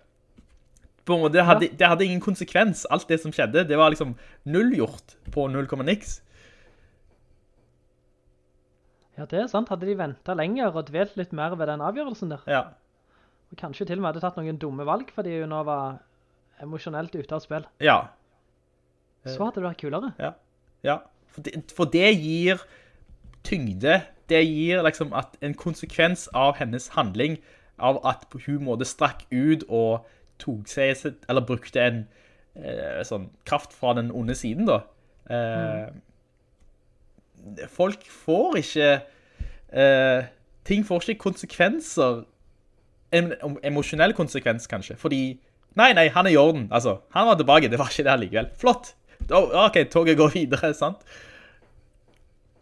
På det hadde, det hadde ingen konsekvens. Alt det som skjedde, det var liksom nullgjort på 0, niks. Ja, det er sant. Hadde de ventet lenger og dvelt litt mer ved den avgjørelsen der, Ja, og kanskje til og med hadde tatt noen dumme valg, fordi hun nå var emosjonelt ute av spill, ja, så hadde det vært kulere. ja. ja. For, det, for det gir tyngde. Det gir liksom at en konsekvens av hennes handling, av at hun måtte strakk ut og tok seg, eller brukte en eh, sånn kraft fra den onde siden da. Eh, Folk får ikke, eh, ting får ikke konsekvenser, en emosjonell konsekvens kanskje, fordi, nei, nei, han er i orden, altså, han var tilbake, det var ikke det likevel. Flott! Da, ok, toget går videre, sant?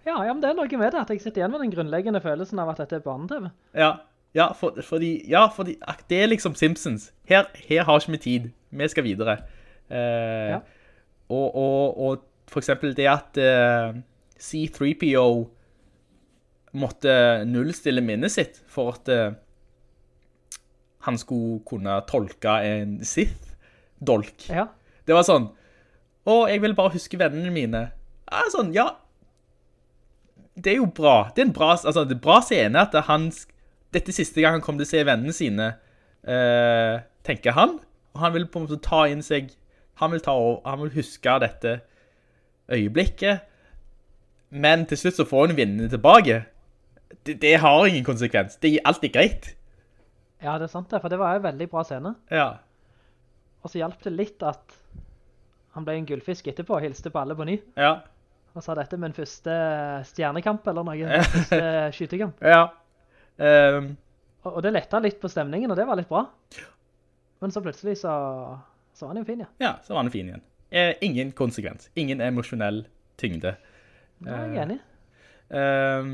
Ja, ja, men det er noe med det, at jeg sitter igjen med den grunnleggende følelsen av at dette er barne-TV. Ja, ja, for, fordi, ja, fordi ak- det er liksom Simpsons. Her, her har ikke vi tid. Vi skal videre. Eh, Ja. og, og, og for eksempel det at eh, C3PO måtte nullstille minnet sitt for at eh, han skulle kunne tolke en Sith-dolk. Ja, Det var sånn, å, jeg vil bare huske vennene mine. Ja, sånn, ja, det er jo bra. Det er en bra, altså, det er bra scene at han, dette siste gang han kom til å se vennene sine, eh, tenker han, og han vil på en måte ta inn seg, han vil, ta, han vil huske dette øyeblikket, men til slutt så får han vennene tilbake. Det, det har ingen konsekvens. Det er alltid greit. Ja, det er sant det, for det var jo en veldig bra scene. Ja, Og så hjalp det litt at han ble en gullfisk etterpå og hilste på alle på ny. ja, Og sa dette med en første stjernekamp eller noe, en første skytekamp. ja. Um. Og, og det letta litt på stemningen, og det var litt bra. Men så plutselig så, så var han jo fin, ja. Ja, så var han fin igjen. Eh, ingen konsekvens. Ingen emosjonell tyngde. Det er jeg enig. Ehm,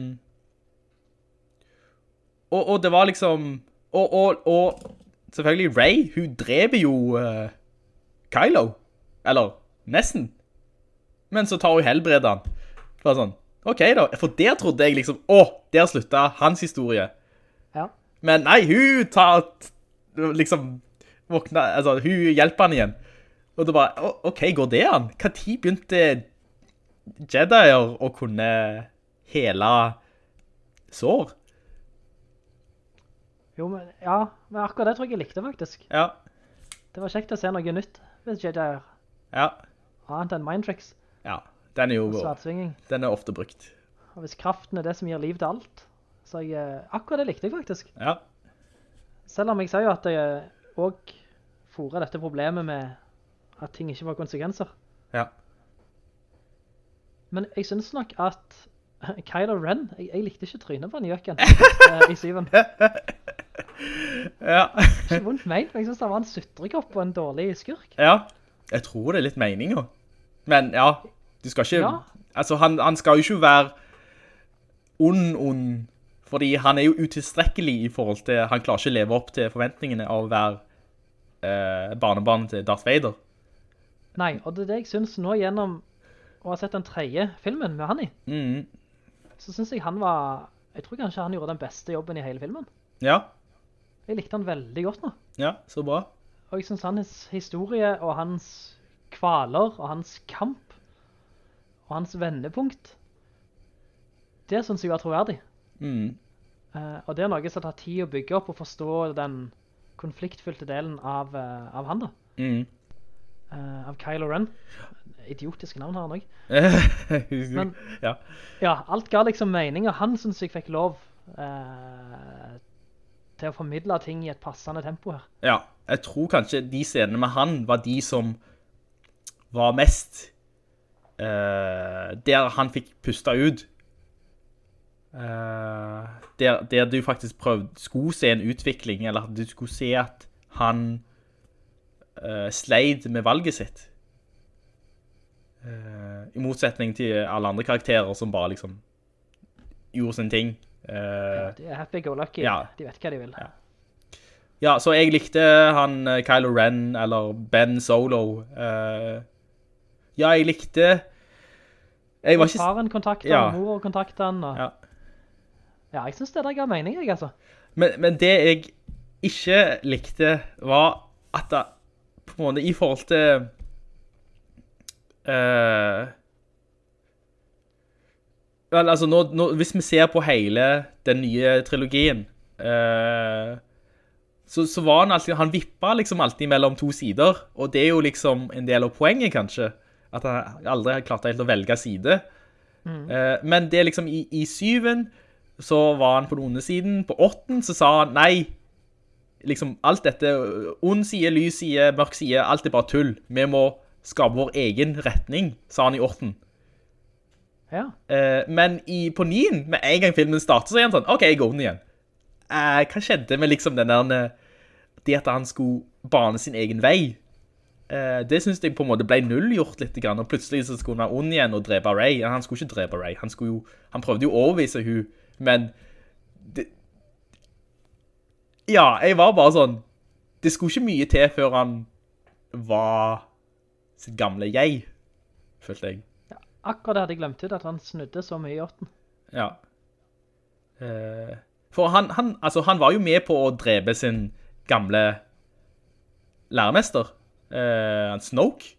og, og det var liksom... Og, og, og selvfølgelig Rey, hun dreper jo uh, Kylo. Eller nesten. Men så tar hun helbreder han. Det var sånn, ok da. For der trodde jeg liksom, å, der sluttet hans historie. Ja. Men nei, hun tar liksom våkna, altså hun hjelper han igjen. Og det bare, ok, går det an? Hva tid begynte Jedier å kunne hele sår? Jo, men ja, men akkurat det tror jeg jeg likte faktisk. Ja, Det var kjekt å se noe nytt ved Jedi, ja, annet enn Mindtricks. ja. Den er jo, god. den er ofte brukt. Og hvis kraften er det som gir liv til alt, så jeg, eh, akkurat det likte jeg faktisk. Ja, Selv om jeg sa jo at jeg også fôrer dette problemet med at ting ikke får konsekvenser. ja. Men jeg synes nok at Kylo Ren, jeg, jeg likte ikke trynet på han i øken i syven. Ja, Ikke vondt ment, men jeg synes det var en sutrekopp og en dårlig skurk. ja. Jeg tror det er litt meningen. Men ja, du skal ikke... Ja. Altså, han, han skal jo ikke være ond, ond, fordi han er jo utilstrekkelig i forhold til... Han klarer ikke å leve opp til forventningene av å være eh, barnebarn til Darth Vader. Nei, og det er det jeg synes nå gjennom å ha sett den tredje filmen med han i, Mm. så synes jeg han var... Jeg tror kanskje han gjorde den beste jobben i hele filmen. Ja, Jeg likte han veldig godt nå. ja, så bra. Og jeg synes hans historie og hans kvaler og hans kamp og hans vendepunkt, det synes jeg var troverdig. Mm. Uh, og det er noe som tar tid å bygge opp og forstå den konfliktfylte delen av, uh, av han da. Mm. Uh, av Kylo Ren. Idiotiske navn har han også. Men- ja. Ja, alt ga liksom mening, og han synes jeg fikk lov eh, til å formidle ting i et passende tempo her. Ja, jeg tror kanskje de scenene med han var de som var mest uh, der han fikk pusta ut. Uh, der, der du faktisk prøvde, skulle se en utvikling, eller at du skulle se at han uh, sleid med valget sitt. Eh, I motsetning til alle andre karakterer som bare liksom gjorde sin ting. Eh, Ja, de er happy-go-lucky. ja. De vet hva de vil. Ja, så jeg likte han eh, Kylo Ren, eller Ben Solo. Uh, ja, jeg likte... Jeg var ikke... Faren kontaktet Ja. han, mor kontaktet han, og Ja. Ja, jeg synes det der ga mening, jeg, altså. Men, men det jeg ikke likte var at da, på en måte i forhold til eh, Vel, altså, nå, nå, hvis vi ser på hele den nye trilogien, eh, så, så var han alltid, han vippet liksom alltid mellom to sider, og det er jo liksom en del av poenget, kanskje, at han aldri har klart helt å velge side. Eh, men det er liksom i, i syven, så var han på den onde siden. På åtten så sa han, nei, liksom alt dette, ond side, lys side, mørk side, alt er bare tull. Vi må skape vår egen retning, sa han i åtten. Ja. Uh, men i, på nien, med en gang filmen starter, så er han sånn, ok, jeg går den igjen. Uh, hva skjedde med liksom den der, eh, det at han skulle bane sin egen vei? Uh, det synes jeg på en måte ble nullgjort litt, grann, og plutselig så skulle han være ond igjen og drepe Ray. Han skulle ikke drepe Ray, han, jo, han prøvde jo å overvise hun, men det, ja, jeg var bare sånn, det skulle ikke mye til før han var sitt gamle jeg, følte jeg. Akkurat hadde jeg glemt ut, at han snudde så mye i åtten. Ja. Eh, for han, han, altså, han var jo med på å drepe sin gamle læremester, eh, Snoke.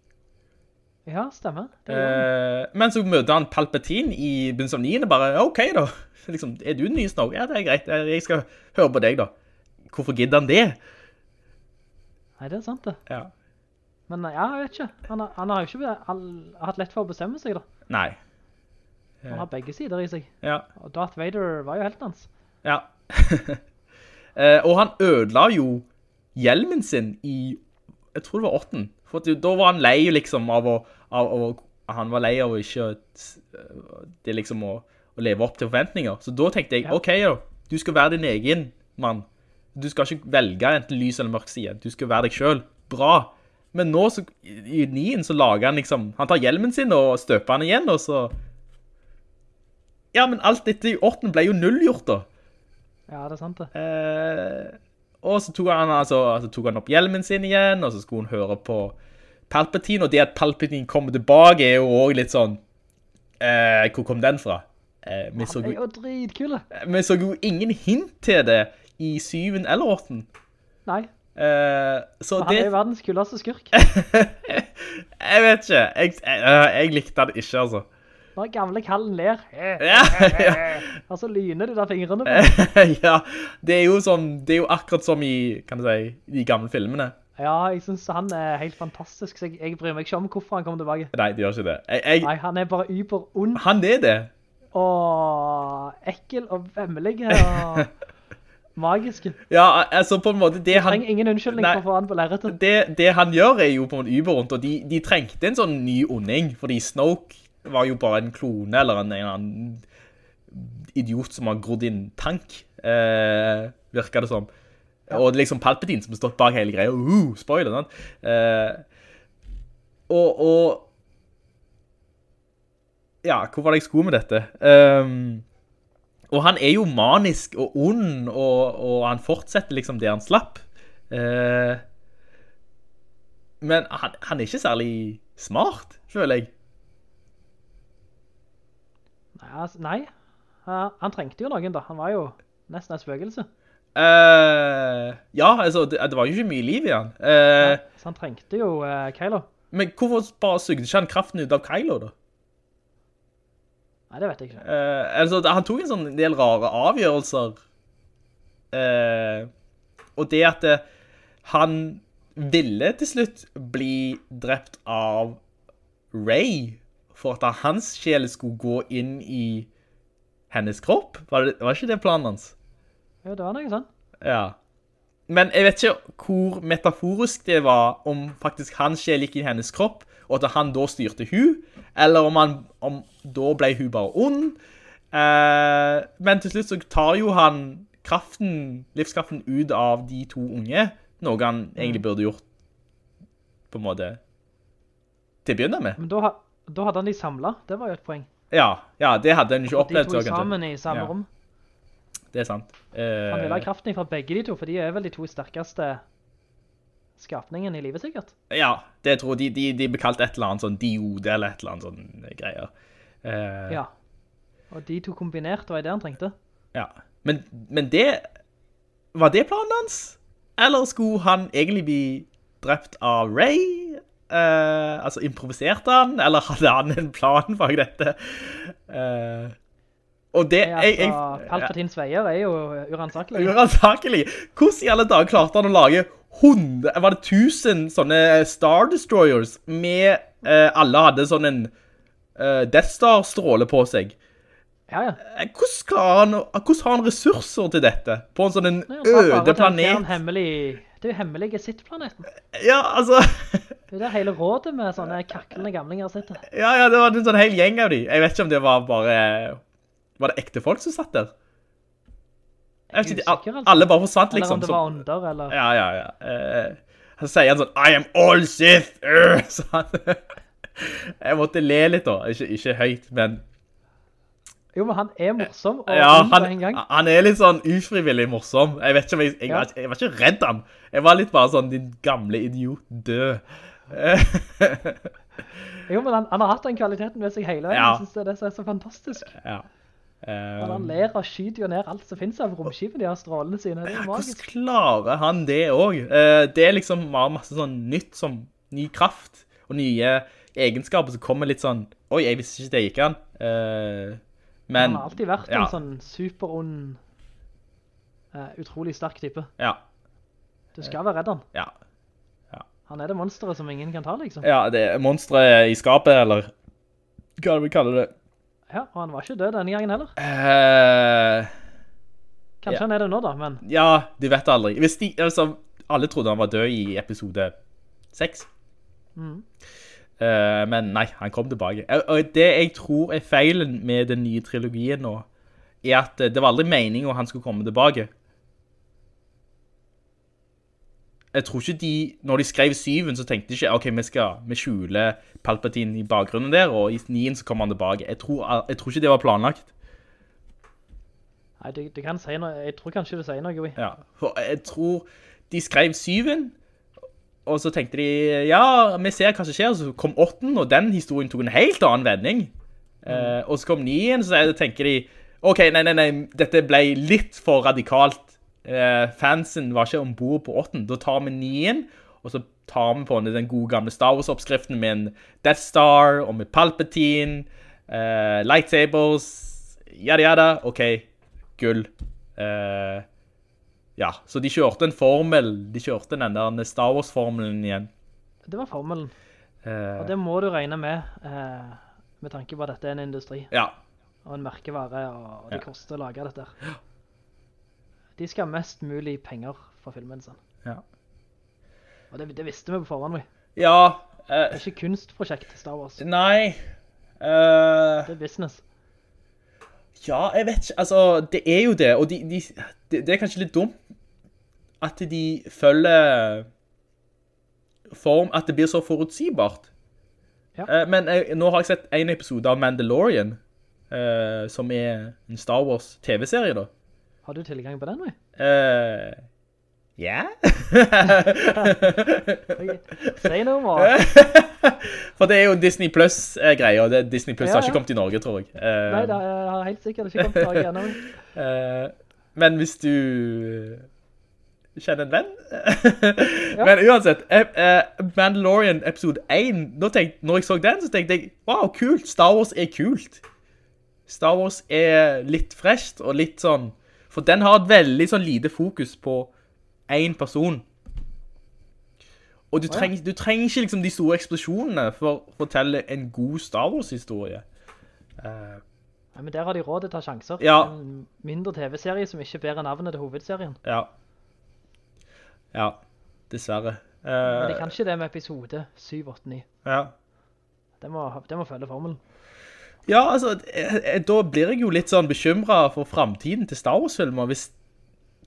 Ja, stemmer. Eh, men så møter han Palpatine i begynnelsen av 9, og bare, ok da, liksom, er du den nye Snoke? Ja, det er greit, jeg skal høre på deg da. Hvorfor gidder han det? Nei, det er sant det. Ja. Men ja, jeg vet ikke. Han har, han har jo ikke all, hatt lett for å bestemme seg da. Nei. Han har begge sider i seg. Ja. Og Darth Vader var jo helten hans. Ja. eh, og han ødela jo hjelmen sin i, jeg tror det var åtten. For da var han lei liksom av å, av, av, han var lei av å ikke, det liksom å, å leve opp til forventninger. Så da tenkte jeg, Ja. ok da, du skal være din egen mann. Du skal ikke velge enten lys eller mørk side. Du skal være deg selv. Bra. Men nå så, i nien så lager han liksom, han tar hjelmen sin og støper han igjen, og så... Ja, men alt dette i åtten ble jo nullgjort da. Ja, det er sant det. Eh, og så tok han, altså, altså tok han opp hjelmen sin igjen, og så skulle hun høre på Palpatine, og det at Palpatine kommer tilbake er jo også litt sånn, eh, hvor kom den fra? Eh, vi, så jo, dritkule. vi så jo ingen hint til det i syven eller åtten. Nei, Eh, så han det, er jo verdens kuleste skurk. jeg vet ikke, jeg, jeg, jeg likte han ikke, altså. Når gamle kallen ler, Ja, ja. og så lyner du der fingrene på. ja, det er jo sånn, det er jo akkurat som i, kan du si, de gamle filmene. Ja, jeg synes han er helt fantastisk, så jeg, jeg bryr meg ikke om hvorfor han kommer tilbake. Nei, det gjør ikke det. Jeg, Nei, han er bare yper ond han er det. og ekkel og vemmelig og magisk. Ja, altså på en måte det han, trenger ingen unnskyldning Nei. for å få han på lerretet. det, det han gjør er jo på en uberundt, og de, de trengte en sånn ny onding, fordi Snoke var jo bare en klone, eller en, eller annen idiot som har grodd i en tank, eh, virker det som. Og det er liksom Palpatine som har stått bak hele greia, uh, spoiler, sant? Eh, og, og, ja, hvor var det jeg skulle med dette? Ehm, og han er jo manisk og ond, og, og han fortsetter liksom det han slapp. Eh, men han, han er ikke særlig smart, føler jeg. Nei, altså, nei. Han, trengte jo noen da. Han var jo nesten en spøkelse. Eh, ja, altså, det, det var jo ikke mye liv i han. Eh, Så han trengte jo uh, Kylo. men hvorfor bare sugde ikke han kraften ut av Kylo, da? Nei, det vet jeg ikke. Eh, altså, han tok en sånn del rare avgjørelser. Eh, og det at det, han ville til slutt bli drept av Ray for at hans sjel skulle gå inn i hennes kropp. Var, det, var ikke det planen hans? Jo, det var noe sånn. Ja. Men jeg vet ikke hvor metaforisk det var om faktisk hans sjel gikk inn i hennes kropp, og at han da styrte hun, eller om, han, om da ble hun bare ond. Eh, men til slutt så tar jo han kraften, livskraften ut av de to unge, noe han egentlig burde gjort på en måte til å begynne med. Men da, da hadde han de samlet. Det var jo et poeng. Ja, ja det hadde han ikke opplevd. De to sammen i samme Ja. Det er sant. Uh, Han vil ha kraften fra begge de to, for de er vel de to sterkeste skapningen i livet sikkert. Ja, det tror jeg. De, de, de ble kalt et eller annet sånn diode eller et eller annet sånn greier. Uh, Ja. Og de to kombinert var det han trengte. Ja. Men, men det, var det planen hans? Eller skulle han egentlig bli drept av Ray? Uh, altså, improviserte han? Eller hadde han en plan bak dette? Eh, og det... Ja, Jeg, jeg, altså, Palpatines veier er jo uransakelig. Uransakelig. Hvordan i alle dager klarte han å lage 100, var det 1000 sånne Star Destroyers med, eh, alle hadde sånn en eh, Death Star-stråle på seg. Ja, ja. Eh, Hvordan han, hvordan har han ressurser til dette? På en sånn en Nei, øde planet? Hemmelig, det er jo hemmelige sitt-planeten. Ja, altså... Det er der hele rådet med sånne kaklende gamlinger sitter. Ja, ja, det var en sånn hel gjeng av de. Jeg vet ikke om det var bare... Var det ekte folk som satt der? Jeg vet ikke, usikker, altså. alle bare forsvant liksom. Eller om det var ånder, eller... Ja, ja, ja. Eh, så sier han sånn, I am all Sith! Uh, Så han, jeg måtte le litt da. Ikke, ikke høyt, men Jo, men han er morsom, og ja, han, en gang. han er litt sånn ufrivillig morsom. Jeg vet ikke om jeg, jeg, Ja. var, jeg var ikke redd han. Jeg var litt bare sånn, din gamle idiot, død. Jo, men han, han har hatt den kvaliteten med seg hele veien. Ja. Jeg synes det er det som er så fantastisk. ja. Eh, Han, han ler og skyter jo ned alt som finnes av romskipet, de har strålene sine. Det er Hvordan klarer han det også? Eh, det er liksom bare masse sånn nytt som ny kraft og nye egenskaper som kommer litt sånn, oi, jeg visste ikke det gikk an. Eh, men, Han har alltid vært ja, en sånn superond, utrolig sterk type. Ja, Du skal være redd han. ja. Han er det monsteret som ingen kan ta, liksom. Ja, det er monsteret i skapet, eller hva vi kaller det. Ja, og han var ikke død denne gangen heller. Uh, Kanskje Ja. han er det nå da, men ja, du vet aldri. De, altså, alle trodde han var død i episode 6. Mm. Uh, men nei, han kom tilbake. Og- Og det jeg tror er feilen med den nye trilogien nå, er at eh, det var aldri meningen at han skulle komme tilbake. Jeg tror ikke de, når de skrev syven, så tenkte de ikke, ok, vi skal vi skjule Palpatine i bakgrunnen der, og i nien så kommer han tilbake. Jeg tror, jeg tror ikke det var planlagt. nei, det, det, kan si noe. Jeg tror kanskje det sier noe, Joey. Ja, for jeg tror de skrev syven, og så tenkte de, ja, vi ser hva som skjer, så kom åtten, og den historien tok en helt annen vending. Eh, og så kom nien, så tenker de, ok, nei, nei, nei, dette ble litt for radikalt. Eh, fansen var ikke ombord på åtten. Da tar vi nien, og så tar vi på den gode gamle Star Wars-oppskriften med en Death Star, og med Palpatine, uh, lightsabers, yada yada. ok, gull. Uh, ja, så de kjørte en formel, de kjørte den der Star Wars-formelen igjen. Det var formelen. Uh, Og det må du regne med, med tanke på at dette er en industri, ja, og en merkevare, og det Ja. koster å lage dette. her. De skal ha mest mulig penger for filmen sin. ja. Og det, det visste vi på forhånd, vi. Ja, Det er ikke kunstprosjekt, Star Wars. nei, Uh, Det er business. Ja, jeg vet ikke, altså, det er jo det, og de, de, det, det er kanskje litt dumt at de følger form, at det blir så forutsigbart. Ja. Uh, men jeg, nå har jeg sett en episode av Mandalorian, som er en Star Wars TV-serie da. Har du tilgang på den, vi? Uh, ja? Okay. Si noe more. For det er jo Disney Plus-greier, og Disney Plus Ja, har ikke kommet til Norge, tror jeg. Uh, Nei, det har helt sikkert ikke kommet til ennå. uh, men hvis du kjenner en venn Men uansett, eh, eh, Mandalorian episode 1, nå tenk, når jeg så den, så tenkte jeg, wow, kult, Star Wars er kult. Star Wars er litt fresht og litt sånn, for den har et veldig sånn lite fokus på en person. Og du, trenger, du trenger ikke liksom de store eksplosjonene for å fortelle en god Star Wars-historie. Eh, Nei, men der har de råd til å ta sjanser. Ja. En mindre TV-serie som ikke bærer navnet til hovedserien. Ja. Ja, dessverre. Men de Eh, kan ikke det med episode 7, 8, 9. ja. Det må, det må følge formelen. Ja, altså, eh, eh, da blir jeg jo litt sånn bekymret for fremtiden til Star Wars-filmer, hvis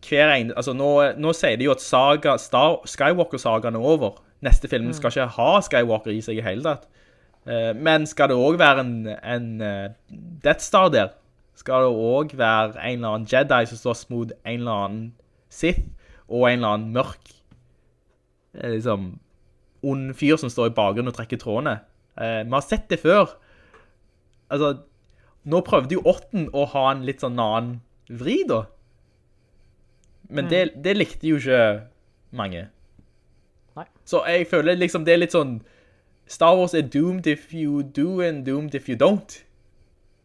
hver en, altså nå, nå sier de jo at saga, Skywalker-sagaen er over. Neste film skal ikke ha Skywalker i seg i hele tatt. Eh, men skal det også være en, en Death Star der? Skal det også være en eller annen Jedi som slåss mot en eller annen Sith, og en eller annen mørk, liksom, ond fyr som står i bakgrunnen og trekker trådene? Vi har sett det før. Altså, nå prøvde jo åtten å ha en litt sånn annen vri, da. Men Mm. det, det likte jo ikke mange. Nei. Så jeg føler liksom det er litt sånn Star Wars er doomed if you do and doomed if you don't.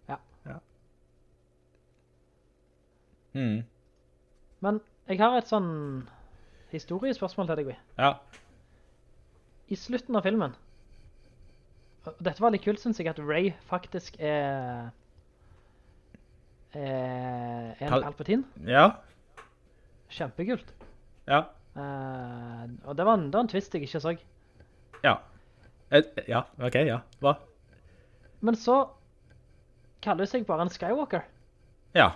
Ja. Ja. Mm. Men jeg har et sånn historiespørsmål til deg, Vi. Ja. I slutten av filmen, dette var litt kult, synes jeg, at Rey faktisk er, er en Pal- Palpatine. Ja. Kjempekult. Ja. Uh, og det var, en, det var en twist jeg ikke så. Ja. Et, ja, ok, ja. Hva? Men så kaller hun seg bare en Skywalker. Ja.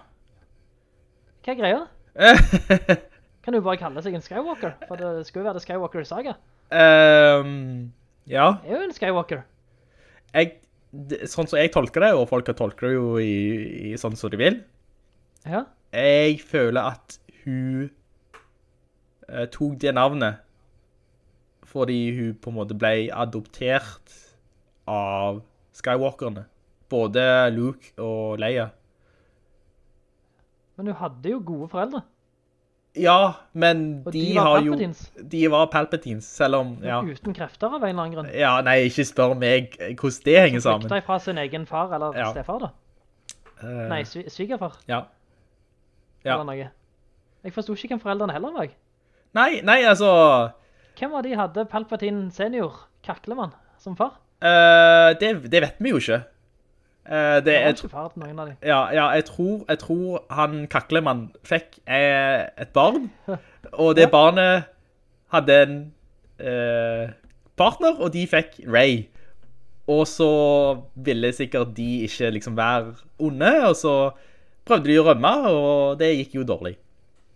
Hva er greia? Kan du bare kalle seg en Skywalker? For det skulle jo være det Skywalker-saga. Um, ja. Det er jo en Skywalker. Jeg, sånn som jeg tolker det, og folk tolker det jo i, i sånn som de vil, Ja. jeg føler at hun uh, tok det navnet fordi hun på en måte ble adoptert av Skywalkerne. Både Luke og Leia. Men hun hadde jo gode foreldre. Ja, men de, de har jo... De var Palpatines, selv om... Ja. Uten krefter av en eller annen grunn. ja, nei, ikke spør meg hvordan det henger sammen. Flykta fra sin egen far, eller Ja. stefar da. Uh, Nei, svigerfar, Ja. Ja. eller noe. Jeg forstod ikke hvem foreldrene heller var. Nei, nei, altså... Hvem var de hadde Palpatine senior, kaklemann, som far? Uh, det, det vet vi jo ikke. Eh, det, er, fart, noen av de. Ja, ja jeg, tror, jeg tror han kaklemann fikk eh, et barn, og det barnet hadde en eh, partner, og de fikk Ray. Og så ville sikkert de ikke liksom være onde, og så prøvde de å rømme, og det gikk jo dårlig.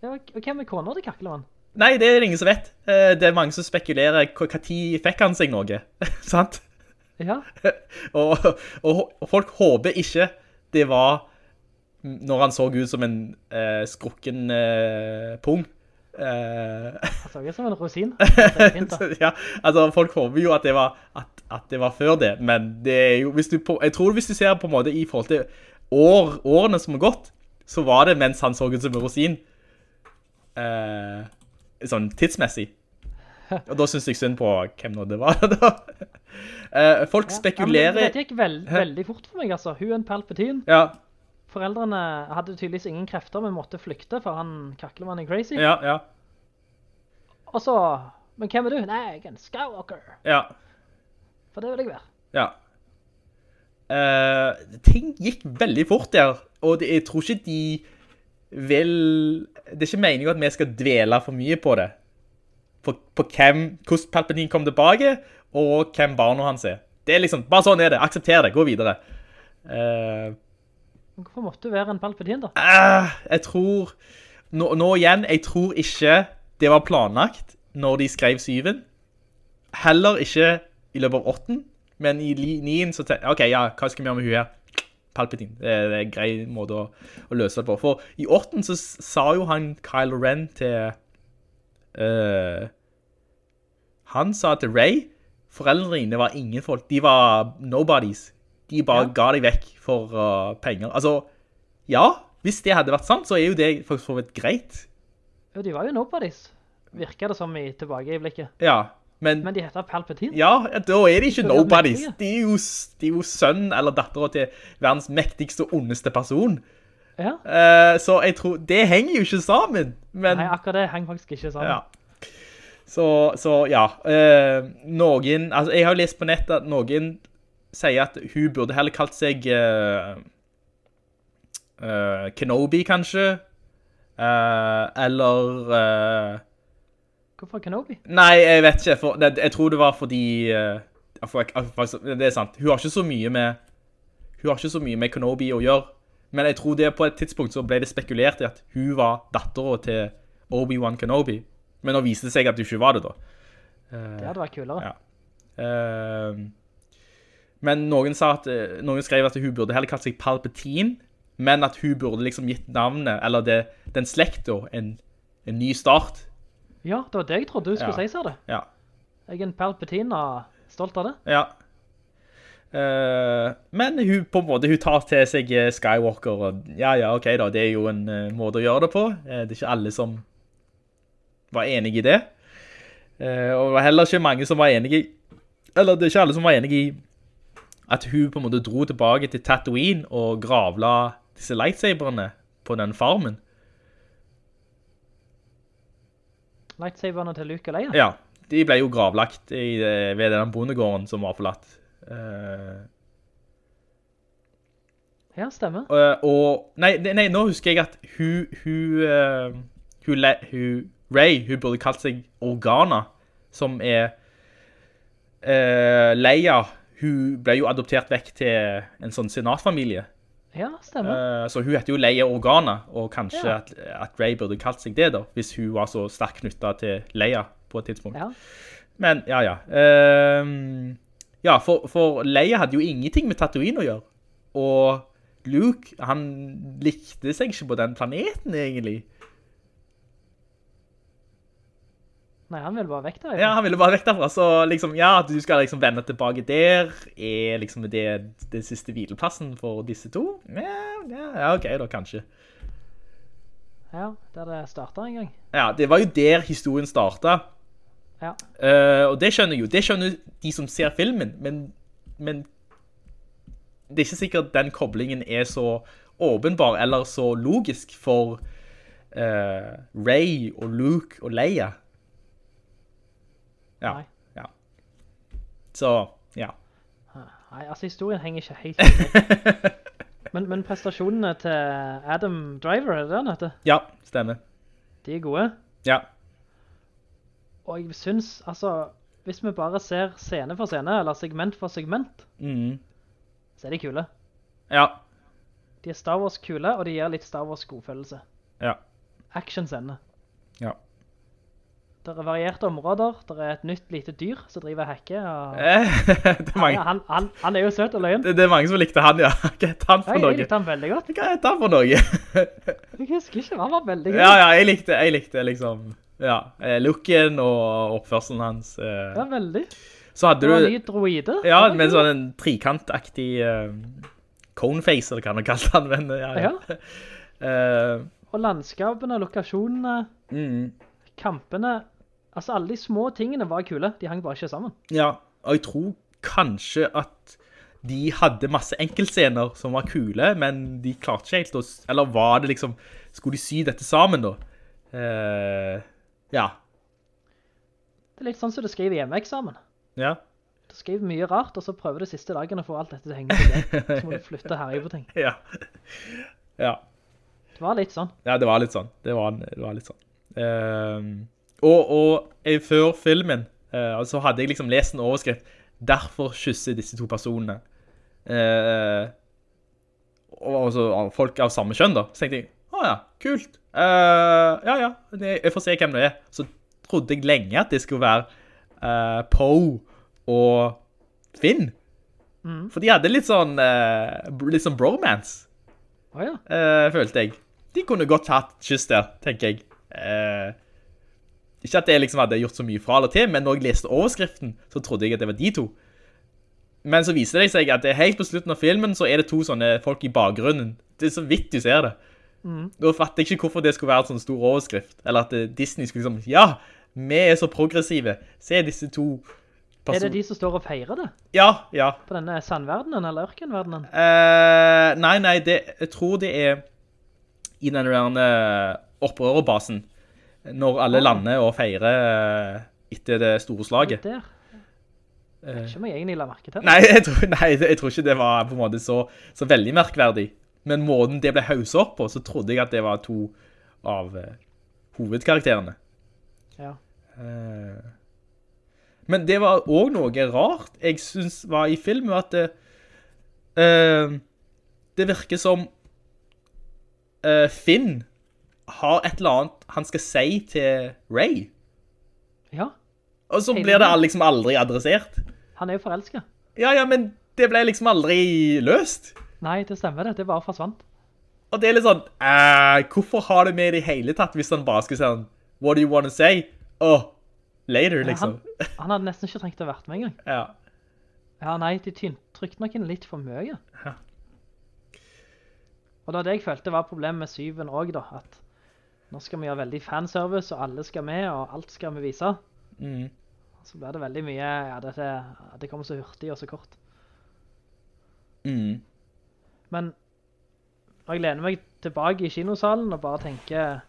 Ja, og hvem er kona til kaklemann? Nei, det er det ingen som vet. Eh, det er mange som spekulerer hva tid fikk han seg noe, sant? Ja, og, og, folk håper ikke det var når han så ut som en eh, skrukken eh, pung. Eh, han så ut som en rosin. Fint ja, altså folk håper jo at det var, at, at det var før det, men det er jo, hvis du på, jeg tror hvis du ser på en måte i forhold til år, årene som har gått, så var det mens han så ut som en rosin. Eh, sånn tidsmessig. Og da synes jeg synd på hvem nå det var da. Eh, folk Ja, spekulerer... men det gikk veld, veldig fort for meg, altså. Hun en Palpatine. Ja, Foreldrene hadde tydeligvis ingen krefter, men måtte flykte, for han kaklemannen er crazy. ja, ja, Og så, men hvem er du? Nei, jeg er en Skywalker. ja. For det vil jeg være. Ja. Eh, ting gikk veldig fort der, og det, jeg tror ikke de vil... Det er ikke meningen at vi skal dvele for mye på det. På, på hvem, hvordan Palpatine kom tilbake, og hvem barna hans er. Det er liksom, bare sånn er det. Aksepter det, gå videre. Uh, hvorfor måtte du være en Palpatine da? Uh, jeg tror... Nå, nå igjen, jeg tror ikke det var planlagt når de skrev syven. Heller ikke i løpet av åtten, men i nien så tenkte jeg, ok, ja, hva skal vi gjøre med hun her? Palpatine, det er, det er en grei måte å, å løse det på. For i åtten så sa jo han Kylo Ren til... eh, han sa til Ray, foreldrene dine var ingen folk, de var nobodies. De bare Ja. ga deg vekk for uh, penger. Altså, ja, hvis det hadde vært sant, så er jo det faktisk for vidt greit. Jo, de var jo nobodies. Virker det som i tilbake i blikket. Ja, men, Men de heter Palpatine. ja, da er de ikke nobodies. De er jo, de er jo sønn eller datter til verdens mektigste og ondeste person. Ja. Uh, så jeg tror, det henger jo ikke sammen. Men, Nei, akkurat det henger faktisk ikke sammen. ja. Så, så ja, uh, noen, altså jeg har lest på nettet at noen sier at hun burde heller kalt seg uh, Kenobi, kanskje. Eller... Hvorfor Kenobi? Nei, jeg vet ikke. For, det, jeg tror det var fordi... for, for, det er sant. Hun har ikke så mye med... Hun har ikke så mye med Kenobi å gjøre. Men jeg tror det på et tidspunkt så ble det spekulert i at hun var datteren til Obi-Wan Kenobi. Men nå viste det seg at hun ikke var det da. Det hadde vært kulere. Ja. Eh, men noen sa at, eh, noen skrev at hun burde heller kalt seg Palpatine, men at hun burde liksom gitt navnet, eller det, den slekta, en, en ny start. Ja, det var det jeg trodde du skulle Ja. si, sa det. Ja. Jeg er en Palpatine og stolt av det. Ja. Eh, men hun på en måte, hun tar til seg eh, Skywalker, og ja, ja, ok da, det er jo en eh, måte å gjøre det på. Det er ikke alle som var enige i det. Og det var heller ikke mange som var enige i, eller det er ikke alle som var enige i at hun på en måte dro tilbake til Tatooine og gravla disse lightsaberne på den farmen. Lightsaberne til Luke Leia. Ja, de ble jo gravlagt i, ved den bondegården som var forlatt. Eh, Ja, stemmer. og, og nei, nei, nå husker jeg at hun, hun, eh, hun, hun Ray, hun burde kalt seg Organa, som er uh, Leia, hun ble jo adoptert vekk til en sånn senatfamilie. Ja, stemmer. Uh, så hun heter jo Leia Organa, og kanskje Ja. at, at Ray burde kalt seg det da, hvis hun var så sterkt knyttet til Leia på et tidspunkt. Ja. Men, ja, ja. Ehm, ja, for, for Leia hadde jo ingenting med Tatooine å gjøre. Og Luke, han likte seg ikke på den planeten, egentlig. Nei, han ville bare vekk derfra. Ja, han ville bare vekk derfra. Så liksom, ja, at du skal liksom vende tilbake der, er liksom det, den siste hvileplassen for disse to? Ja, ja, ja, ok da, kanskje. Ja, der det startet en gang. Ja, det var jo der historien startet. Ja. Eh, og det skjønner jo, det skjønner de som ser filmen, men, men det er ikke sikkert den koblingen er så åpenbar eller så logisk for uh, Ray og Luke og Leia. Ja, Nei. ja. Så, ja. Nei, altså historien henger ikke helt med. men, men prestasjonene til Adam Driver, er det han heter? Ja, stemmer. De er gode. Ja, Og jeg synes, altså, hvis vi bare ser scene for scene, eller segment for segment, mm. så er de kule. ja, De er Star Wars kule, og de gir litt Star Wars godfølelse. ja, Action-scene. ja. Det er varierte områder, det er et nytt lite dyr som driver hacker. Og... Det, mange, han, han, han er jo søt og løyen. det, det er mange som likte han, ja. Hva heter han for Jeg, jeg likte han veldig godt. Hva heter han for noe? Jeg husker ikke, han var veldig god. Ja, ja, jeg likte, jeg likte liksom, ja, eh, looken og oppførselen hans. eh. Ja, veldig. Så hadde en du, ny droide. ja, med sånn en trikantaktig uh, coneface, eller hva man kaller han, men ja, ja. Eh, Og landskapene, lokasjonene, mm, kampene, altså alle de små tingene var kule. De hang bare ikke sammen. ja, og jeg tror kanskje at de hadde masse enkeltscener som var kule, men de klarte ikke helt å, eller var det liksom, skulle de sy dette sammen da? Eh, ja, Det er litt sånn som du skriver hjemmeeksamen. ja, Du skriver mye rart, og så prøver du siste dagen å få alt dette til å henge together. Så må du flytte her på ting. ja, ja. Det var litt sånn. Ja, det var litt sånn. Det var, det var litt sånn. Uh, og, og jeg, før filmen, uh, så hadde jeg liksom lest en overskrift, derfor kysser disse to personene. Uh, og, og så folk av samme kjønn da. Så tenkte jeg, ja, kult. Uh, ja, ja, jeg får se hvem det er. Så trodde jeg lenge at det skulle være uh, Poe og Finn. For de hadde litt sånn, uh, litt sånn bromance ah, ja. uh, følte jeg. De kunne godt hatt kyss der, tenker jeg. Uh, ikke at jeg liksom hadde gjort så mye fra eller til, men når jeg leste overskriften, så trodde jeg at det var de to. Men så viser det seg at helt på slutten av filmen, så er det to sånne folk i bakgrunnen. Det er så vidt du ser det. Da fatter jeg ikke hvorfor det skulle være en sånn stor overskrift. Eller at eh, Disney skulle liksom, ja, vi er så progressive. Se disse to er det de som står og feirer det? Ja, ja. På denne sandverdenen eller ørkenverdenen? Uh, nei, nei, det, jeg tror det er i den der eh, opprørerbasen, når alle lander og feirer etter det store slaget. Der. Jeg vet ikke om jeg egentlig la merke til det. Nei, jeg tror, nei, jeg tror ikke det var på en måte så, så veldig merkverdig. Men måten det ble hauset opp på, så trodde jeg at det var to av uh, hovedkarakterene. Ja. Uh, Men det var også noe rart jeg synes var i film, at det, uh, det virker som eh, Finn har et eller annet han skal si til Ray. ja, Og så blir det liksom aldri adressert. han er jo forelsket. Ja, ja, men det ble liksom aldri løst. Nei, det stemmer det. Det bare forsvant. Og det er litt sånn, eh, hvorfor har du med det i hele tatt hvis han bare skulle si sånn, What do you want to say? Oh, later, liksom. Han, han hadde nesten ikke trengt å vært med engang. Ja. Ja, nei, de trykte nok inn litt for mye. Ja. Og det var det jeg følte var problemet med syven også da, at nå skal vi gjøre veldig fanservice, og alle skal med, og alt skal vi vise. Mm. Så ble det veldig mye, ja, det, det kommer så hurtig og så kort. Mm. Men når jeg lener meg tilbake i kinosalen og bare tenker,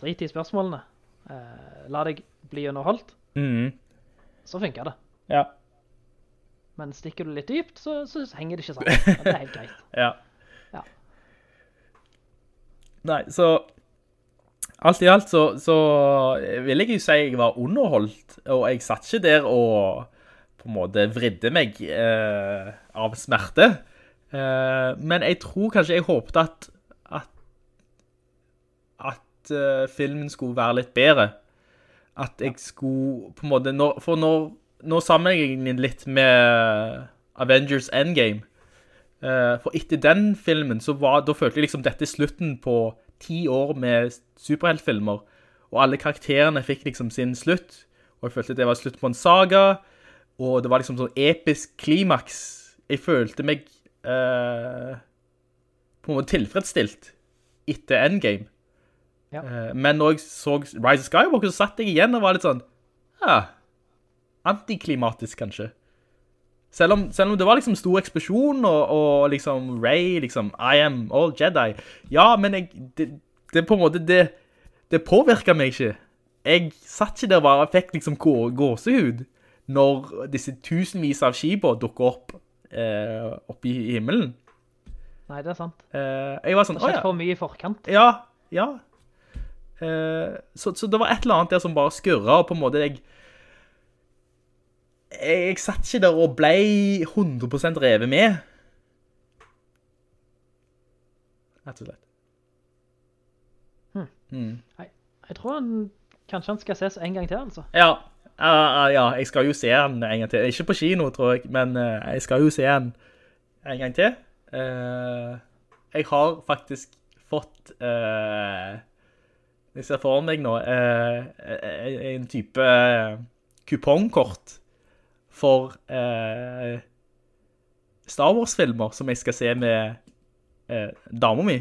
drit i spørsmålene, eh, la deg bli underholdt, Mm. så funker det. Ja. Men stikker du litt dypt, så, så henger det ikke sammen. Det er helt greit. Ja. Ja. Nei, så alt i alt så, så vil jeg jo si jeg var underholdt, og jeg satt ikke der og på en måte vridde meg eh, av smerte. Eh, men jeg tror kanskje jeg håpte at, at, at eh, filmen skulle være litt bedre. At jeg skulle på en måte, når, for når, nå sammenligner jeg litt med Avengers Endgame. Eh, for etter den filmen, så var, da følte jeg liksom dette slutten på ti år med superheltfilmer, og alle karakterene fikk liksom sin slutt, og jeg følte det var slutt på en saga, og det var liksom sånn episk klimaks. Jeg følte meg eh, på en måte tilfredsstilt etter Endgame. Ja. Eh, men når jeg så Rise of Skywalker, så satt jeg igjen og var litt sånn, ja, antiklimatisk kanskje. Selv om, selv om det var liksom stor eksplosjon, og, og liksom Rey, liksom, I am all Jedi. Ja, men jeg, det, det på en måte, det, det påvirket meg ikke. Jeg satt ikke der og fikk liksom gå, gåsehud når disse tusenvis av skiber dukker opp eh, oppe i himmelen. Nei, det er sant. Eh, jeg var sånn, Det har skjedd ja, for mye i forkant. ja, ja. Eh, så, så det var et eller annet der som bare skurret, og på en måte jeg, jeg, jeg satt ikke der og ble 100% revet med. Rett og slett. Jeg tror han, kanskje han skal ses en gang til, altså. Ja, eh, ja, jeg skal jo se den en gang til. Ikke på kino, tror jeg, men uh, jeg skal jo se den en gang til. Eh, jeg har faktisk fått, eh, jeg ser for meg nå, en type kupongkort for Star Wars-filmer som jeg skal se med uh, dama mi.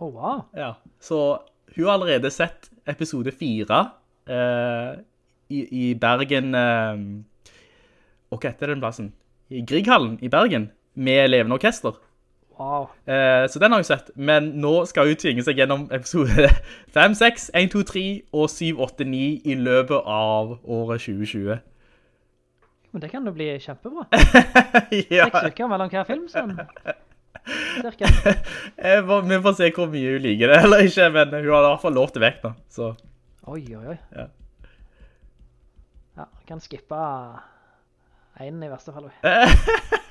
Oh, wow. Ja, så hun har allerede sett episode 4 eh, i, i Bergen, eh, og hva heter den plassen? I Grieghallen i Bergen, med levende orkester. Wow. Eh, så den har jeg sett, men nå skal hun tvinge seg gjennom episode 5, 6, 1, 2, 3 og 7, 8, 9 i løpet av året 2020. Men det kan jo bli kjempebra. ja, Seks uker mellom hver film, sånn. Cirka. vi får se hvor mye hun liker det, eller ikke, men hun har i hvert fall lov til vekk nå, så... Oi, oi, oi. Ja. Ja, kan skippe én, i verste fall.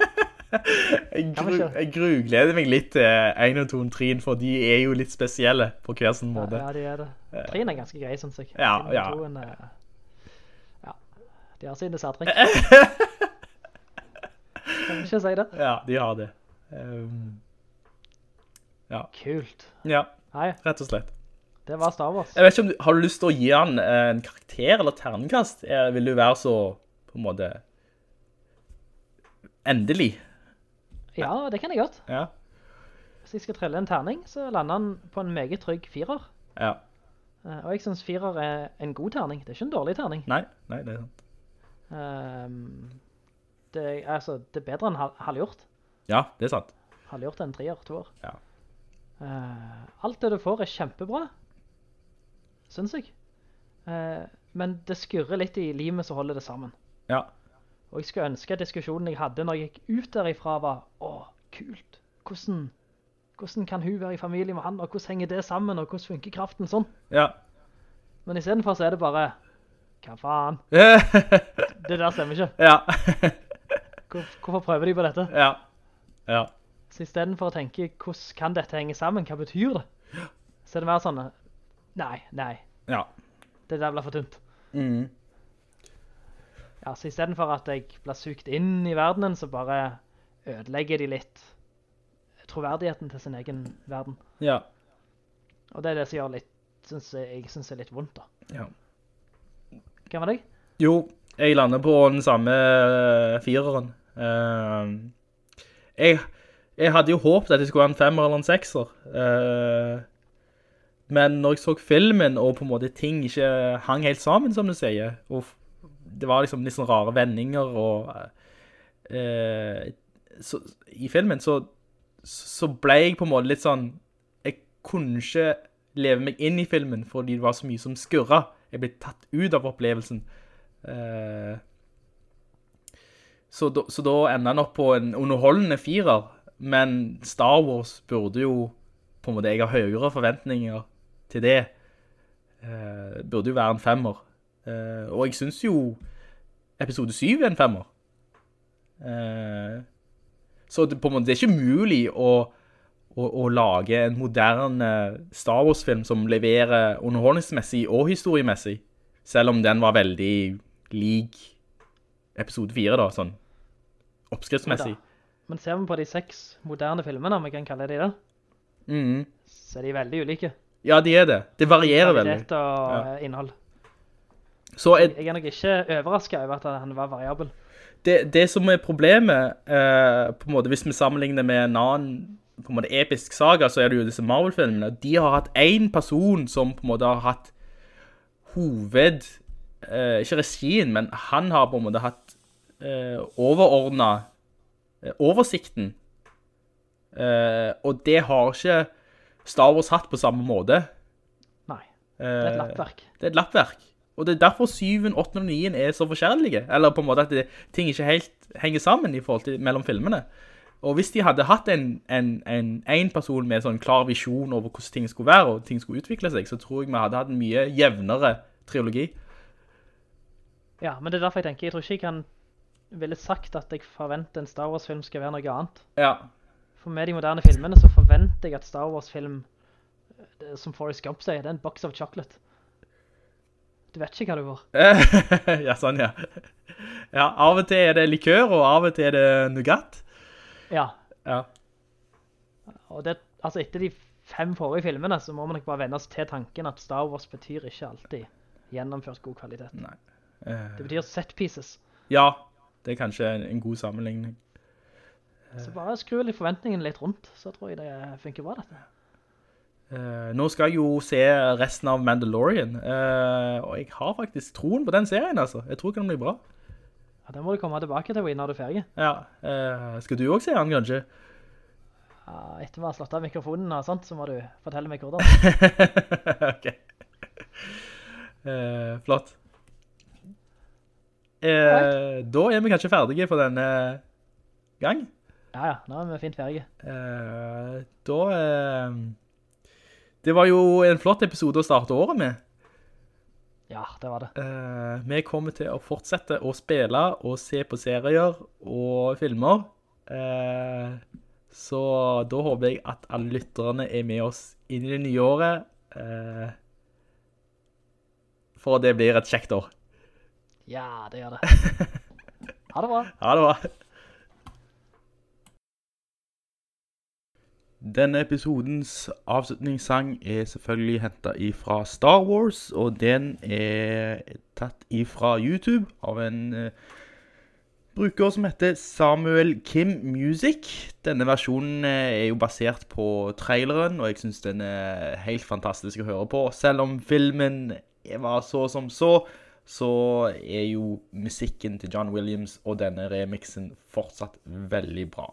Jeg, gru, jeg grugleder meg litt til 1 og 2 og 3, for de er jo litt spesielle på hver sin måte. ja, de er det. Trien er ganske grei, synes jeg. Ja, ja. er- ja, de har sine særtrekk. Kan ikke si det. Ja, de har det. Um, Kult. ja, rett og slett. Det var Star Wars. Jeg vet ikke om du har du lyst til å gi han eh, en karakter eller ternenkast? Eh, Vil du være så, på en måte, endelig? Ja, det kan jeg godt. Ja, Hvis jeg skal trelle en terning, så lander han på en meget trygg firer. ja. Eh, Og jeg synes firer er en god terning. Det er ikke en dårlig terning. Nei, nei, det er sant. Um, det, altså, det er bedre enn halvgjort. Ja, det er sant. Halvgjort er en trier, toer. Ja. Uh, alt det du får er kjempebra, synes jeg. Eh, men det skurrer litt i limet som holder det sammen. Ja, Og jeg skulle ønske at diskusjonen jeg hadde når jeg gikk ut derifra var, å, kult, hvordan, hvordan kan hun være i familie med han, og hvordan henger det sammen, og hvordan funker kraften sånn? ja. Men i stedet for så er det bare, hva faen, det der stemmer ikke. ja, Hvor, hvorfor prøver de på dette? ja, ja. Så i stedet for å tenke, hvordan kan dette henge sammen, hva betyr det? Så er det mer sånn, nei, nei, ja. det der blir for tynt. Mm. Ja, så i stedet for at jeg blir sukt inn i verdenen, så bare ødelegger de litt troverdigheten til sin egen verden. Ja, Og det er det som gjør litt, synes jeg, jeg synes er litt vondt da. ja. Hva med deg? Jo, jeg lander på den samme eh, fireren. Uh, jeg, jeg hadde jo håpet at det skulle være en femmer eller en sekser. Eh, men når jeg så filmen, og på en måte ting ikke hang helt sammen, som du sier, og det var liksom litt sånn rare vendinger, og eh, så, i filmen, så, så ble jeg på en måte litt sånn, jeg kunne ikke leve meg inn i filmen, fordi det var så mye som skurra. Jeg ble tatt ut av opplevelsen. Eh, så, da, da enda han opp på en underholdende firer, men Star Wars burde jo, på en måte, jeg har høyere forventninger til det, eh, burde jo være en femmer. Eh, og jeg synes jo episode 7 er en femmer. Eh, så det, på en måte, det er ikke mulig å, å, å lage en moderne Star Wars-film som leverer underholdningsmessig og historiemessig, selv om den var veldig lik episode 4 da, sånn oppskriftsmessig. Men ser vi på de seks moderne filmene, om vi kan kalle de det, mm. så er de veldig ulike. Ja, de er det. Det varierer veldig. Kvalitet og eh, innhold. Så jeg, Jeg er nok ikke overrasket over at han var variabel. det, det som er problemet, eh, på en måte, hvis vi sammenligner med en annen på en måte, episk saga, så er det jo disse Marvel-filmene. De har hatt en person som på en måte har hatt hoved, eh, ikke regien, men han har på en måte hatt eh, overordnet eh, oversikten. Eh, og det har ikke Star Wars hatt på samme måte. Nei, det er et Eh, lappverk. Det er et lappverk. Og det er derfor 7, 8 og 9 er så forskjellige. Eller på en måte at det, ting ikke helt henger sammen i forhold til mellom filmene. Og hvis de hadde hatt en, en, en, en person med sånn klar visjon over hvordan ting skulle være, og ting skulle utvikle seg, så tror jeg vi hadde hatt en mye jevnere trilogi. Ja, men det er derfor jeg tenker, jeg tror ikke jeg kan ville sagt at jeg forventer en Star Wars-film skal være noe annet. Ja. For med de moderne filmene så forventer jeg at Star Wars-film, eh, som Forrest Gump sier, det er en box of chocolate. Du vet ikke hva du får. ja, sånn, ja. Ja, av og til er det likør, og av og til er det nougat. Ja, Ja. og det, altså etter de fem forrige filmene så må man nok bare vende oss til tanken at Star Wars betyr ikke alltid gjennomført god kvalitet. Nei. Uh... Det betyr set pieces. ja, det er kanskje en, en god sammenligning. Så bare skru litt forventningen litt rundt, så tror jeg det funker bra dette. Uh, nå skal jeg jo se resten av Mandalorian, uh, og jeg har faktisk troen på den serien, altså. Jeg tror ikke den blir bra. Ja, den må du komme tilbake til når du er ferdig. Ja, uh, skal du også se den, kanskje? Ja, etter vi har slått av mikrofonen og sånt, så må du fortelle meg hvordan. ok. Eh, flott. Eh, da er vi kanskje ferdige for denne gang. Ja, ja, nå er vi fint ferdige. Uh, da... Uh, det var jo en flott episode å starte året med. Ja, det var det. Uh, vi kommer til å fortsette å spille og se på serier og filmer. Uh, så da håper jeg at alle lytterne er med oss inn i det nye året. Uh, for det blir et kjekt år. Ja, det gjør det. Ha det bra. Ha det bra. Denne episodens avslutningssang er selvfølgelig hentet ifra Star Wars, og den er tatt ifra YouTube av en eh, bruker som heter Samuel Kim Music. Denne versjonen eh, er jo basert på traileren, og jeg synes den er helt fantastisk å høre på. Selv om filmen var så som så, så er jo musikken til John Williams og denne remixen fortsatt veldig bra.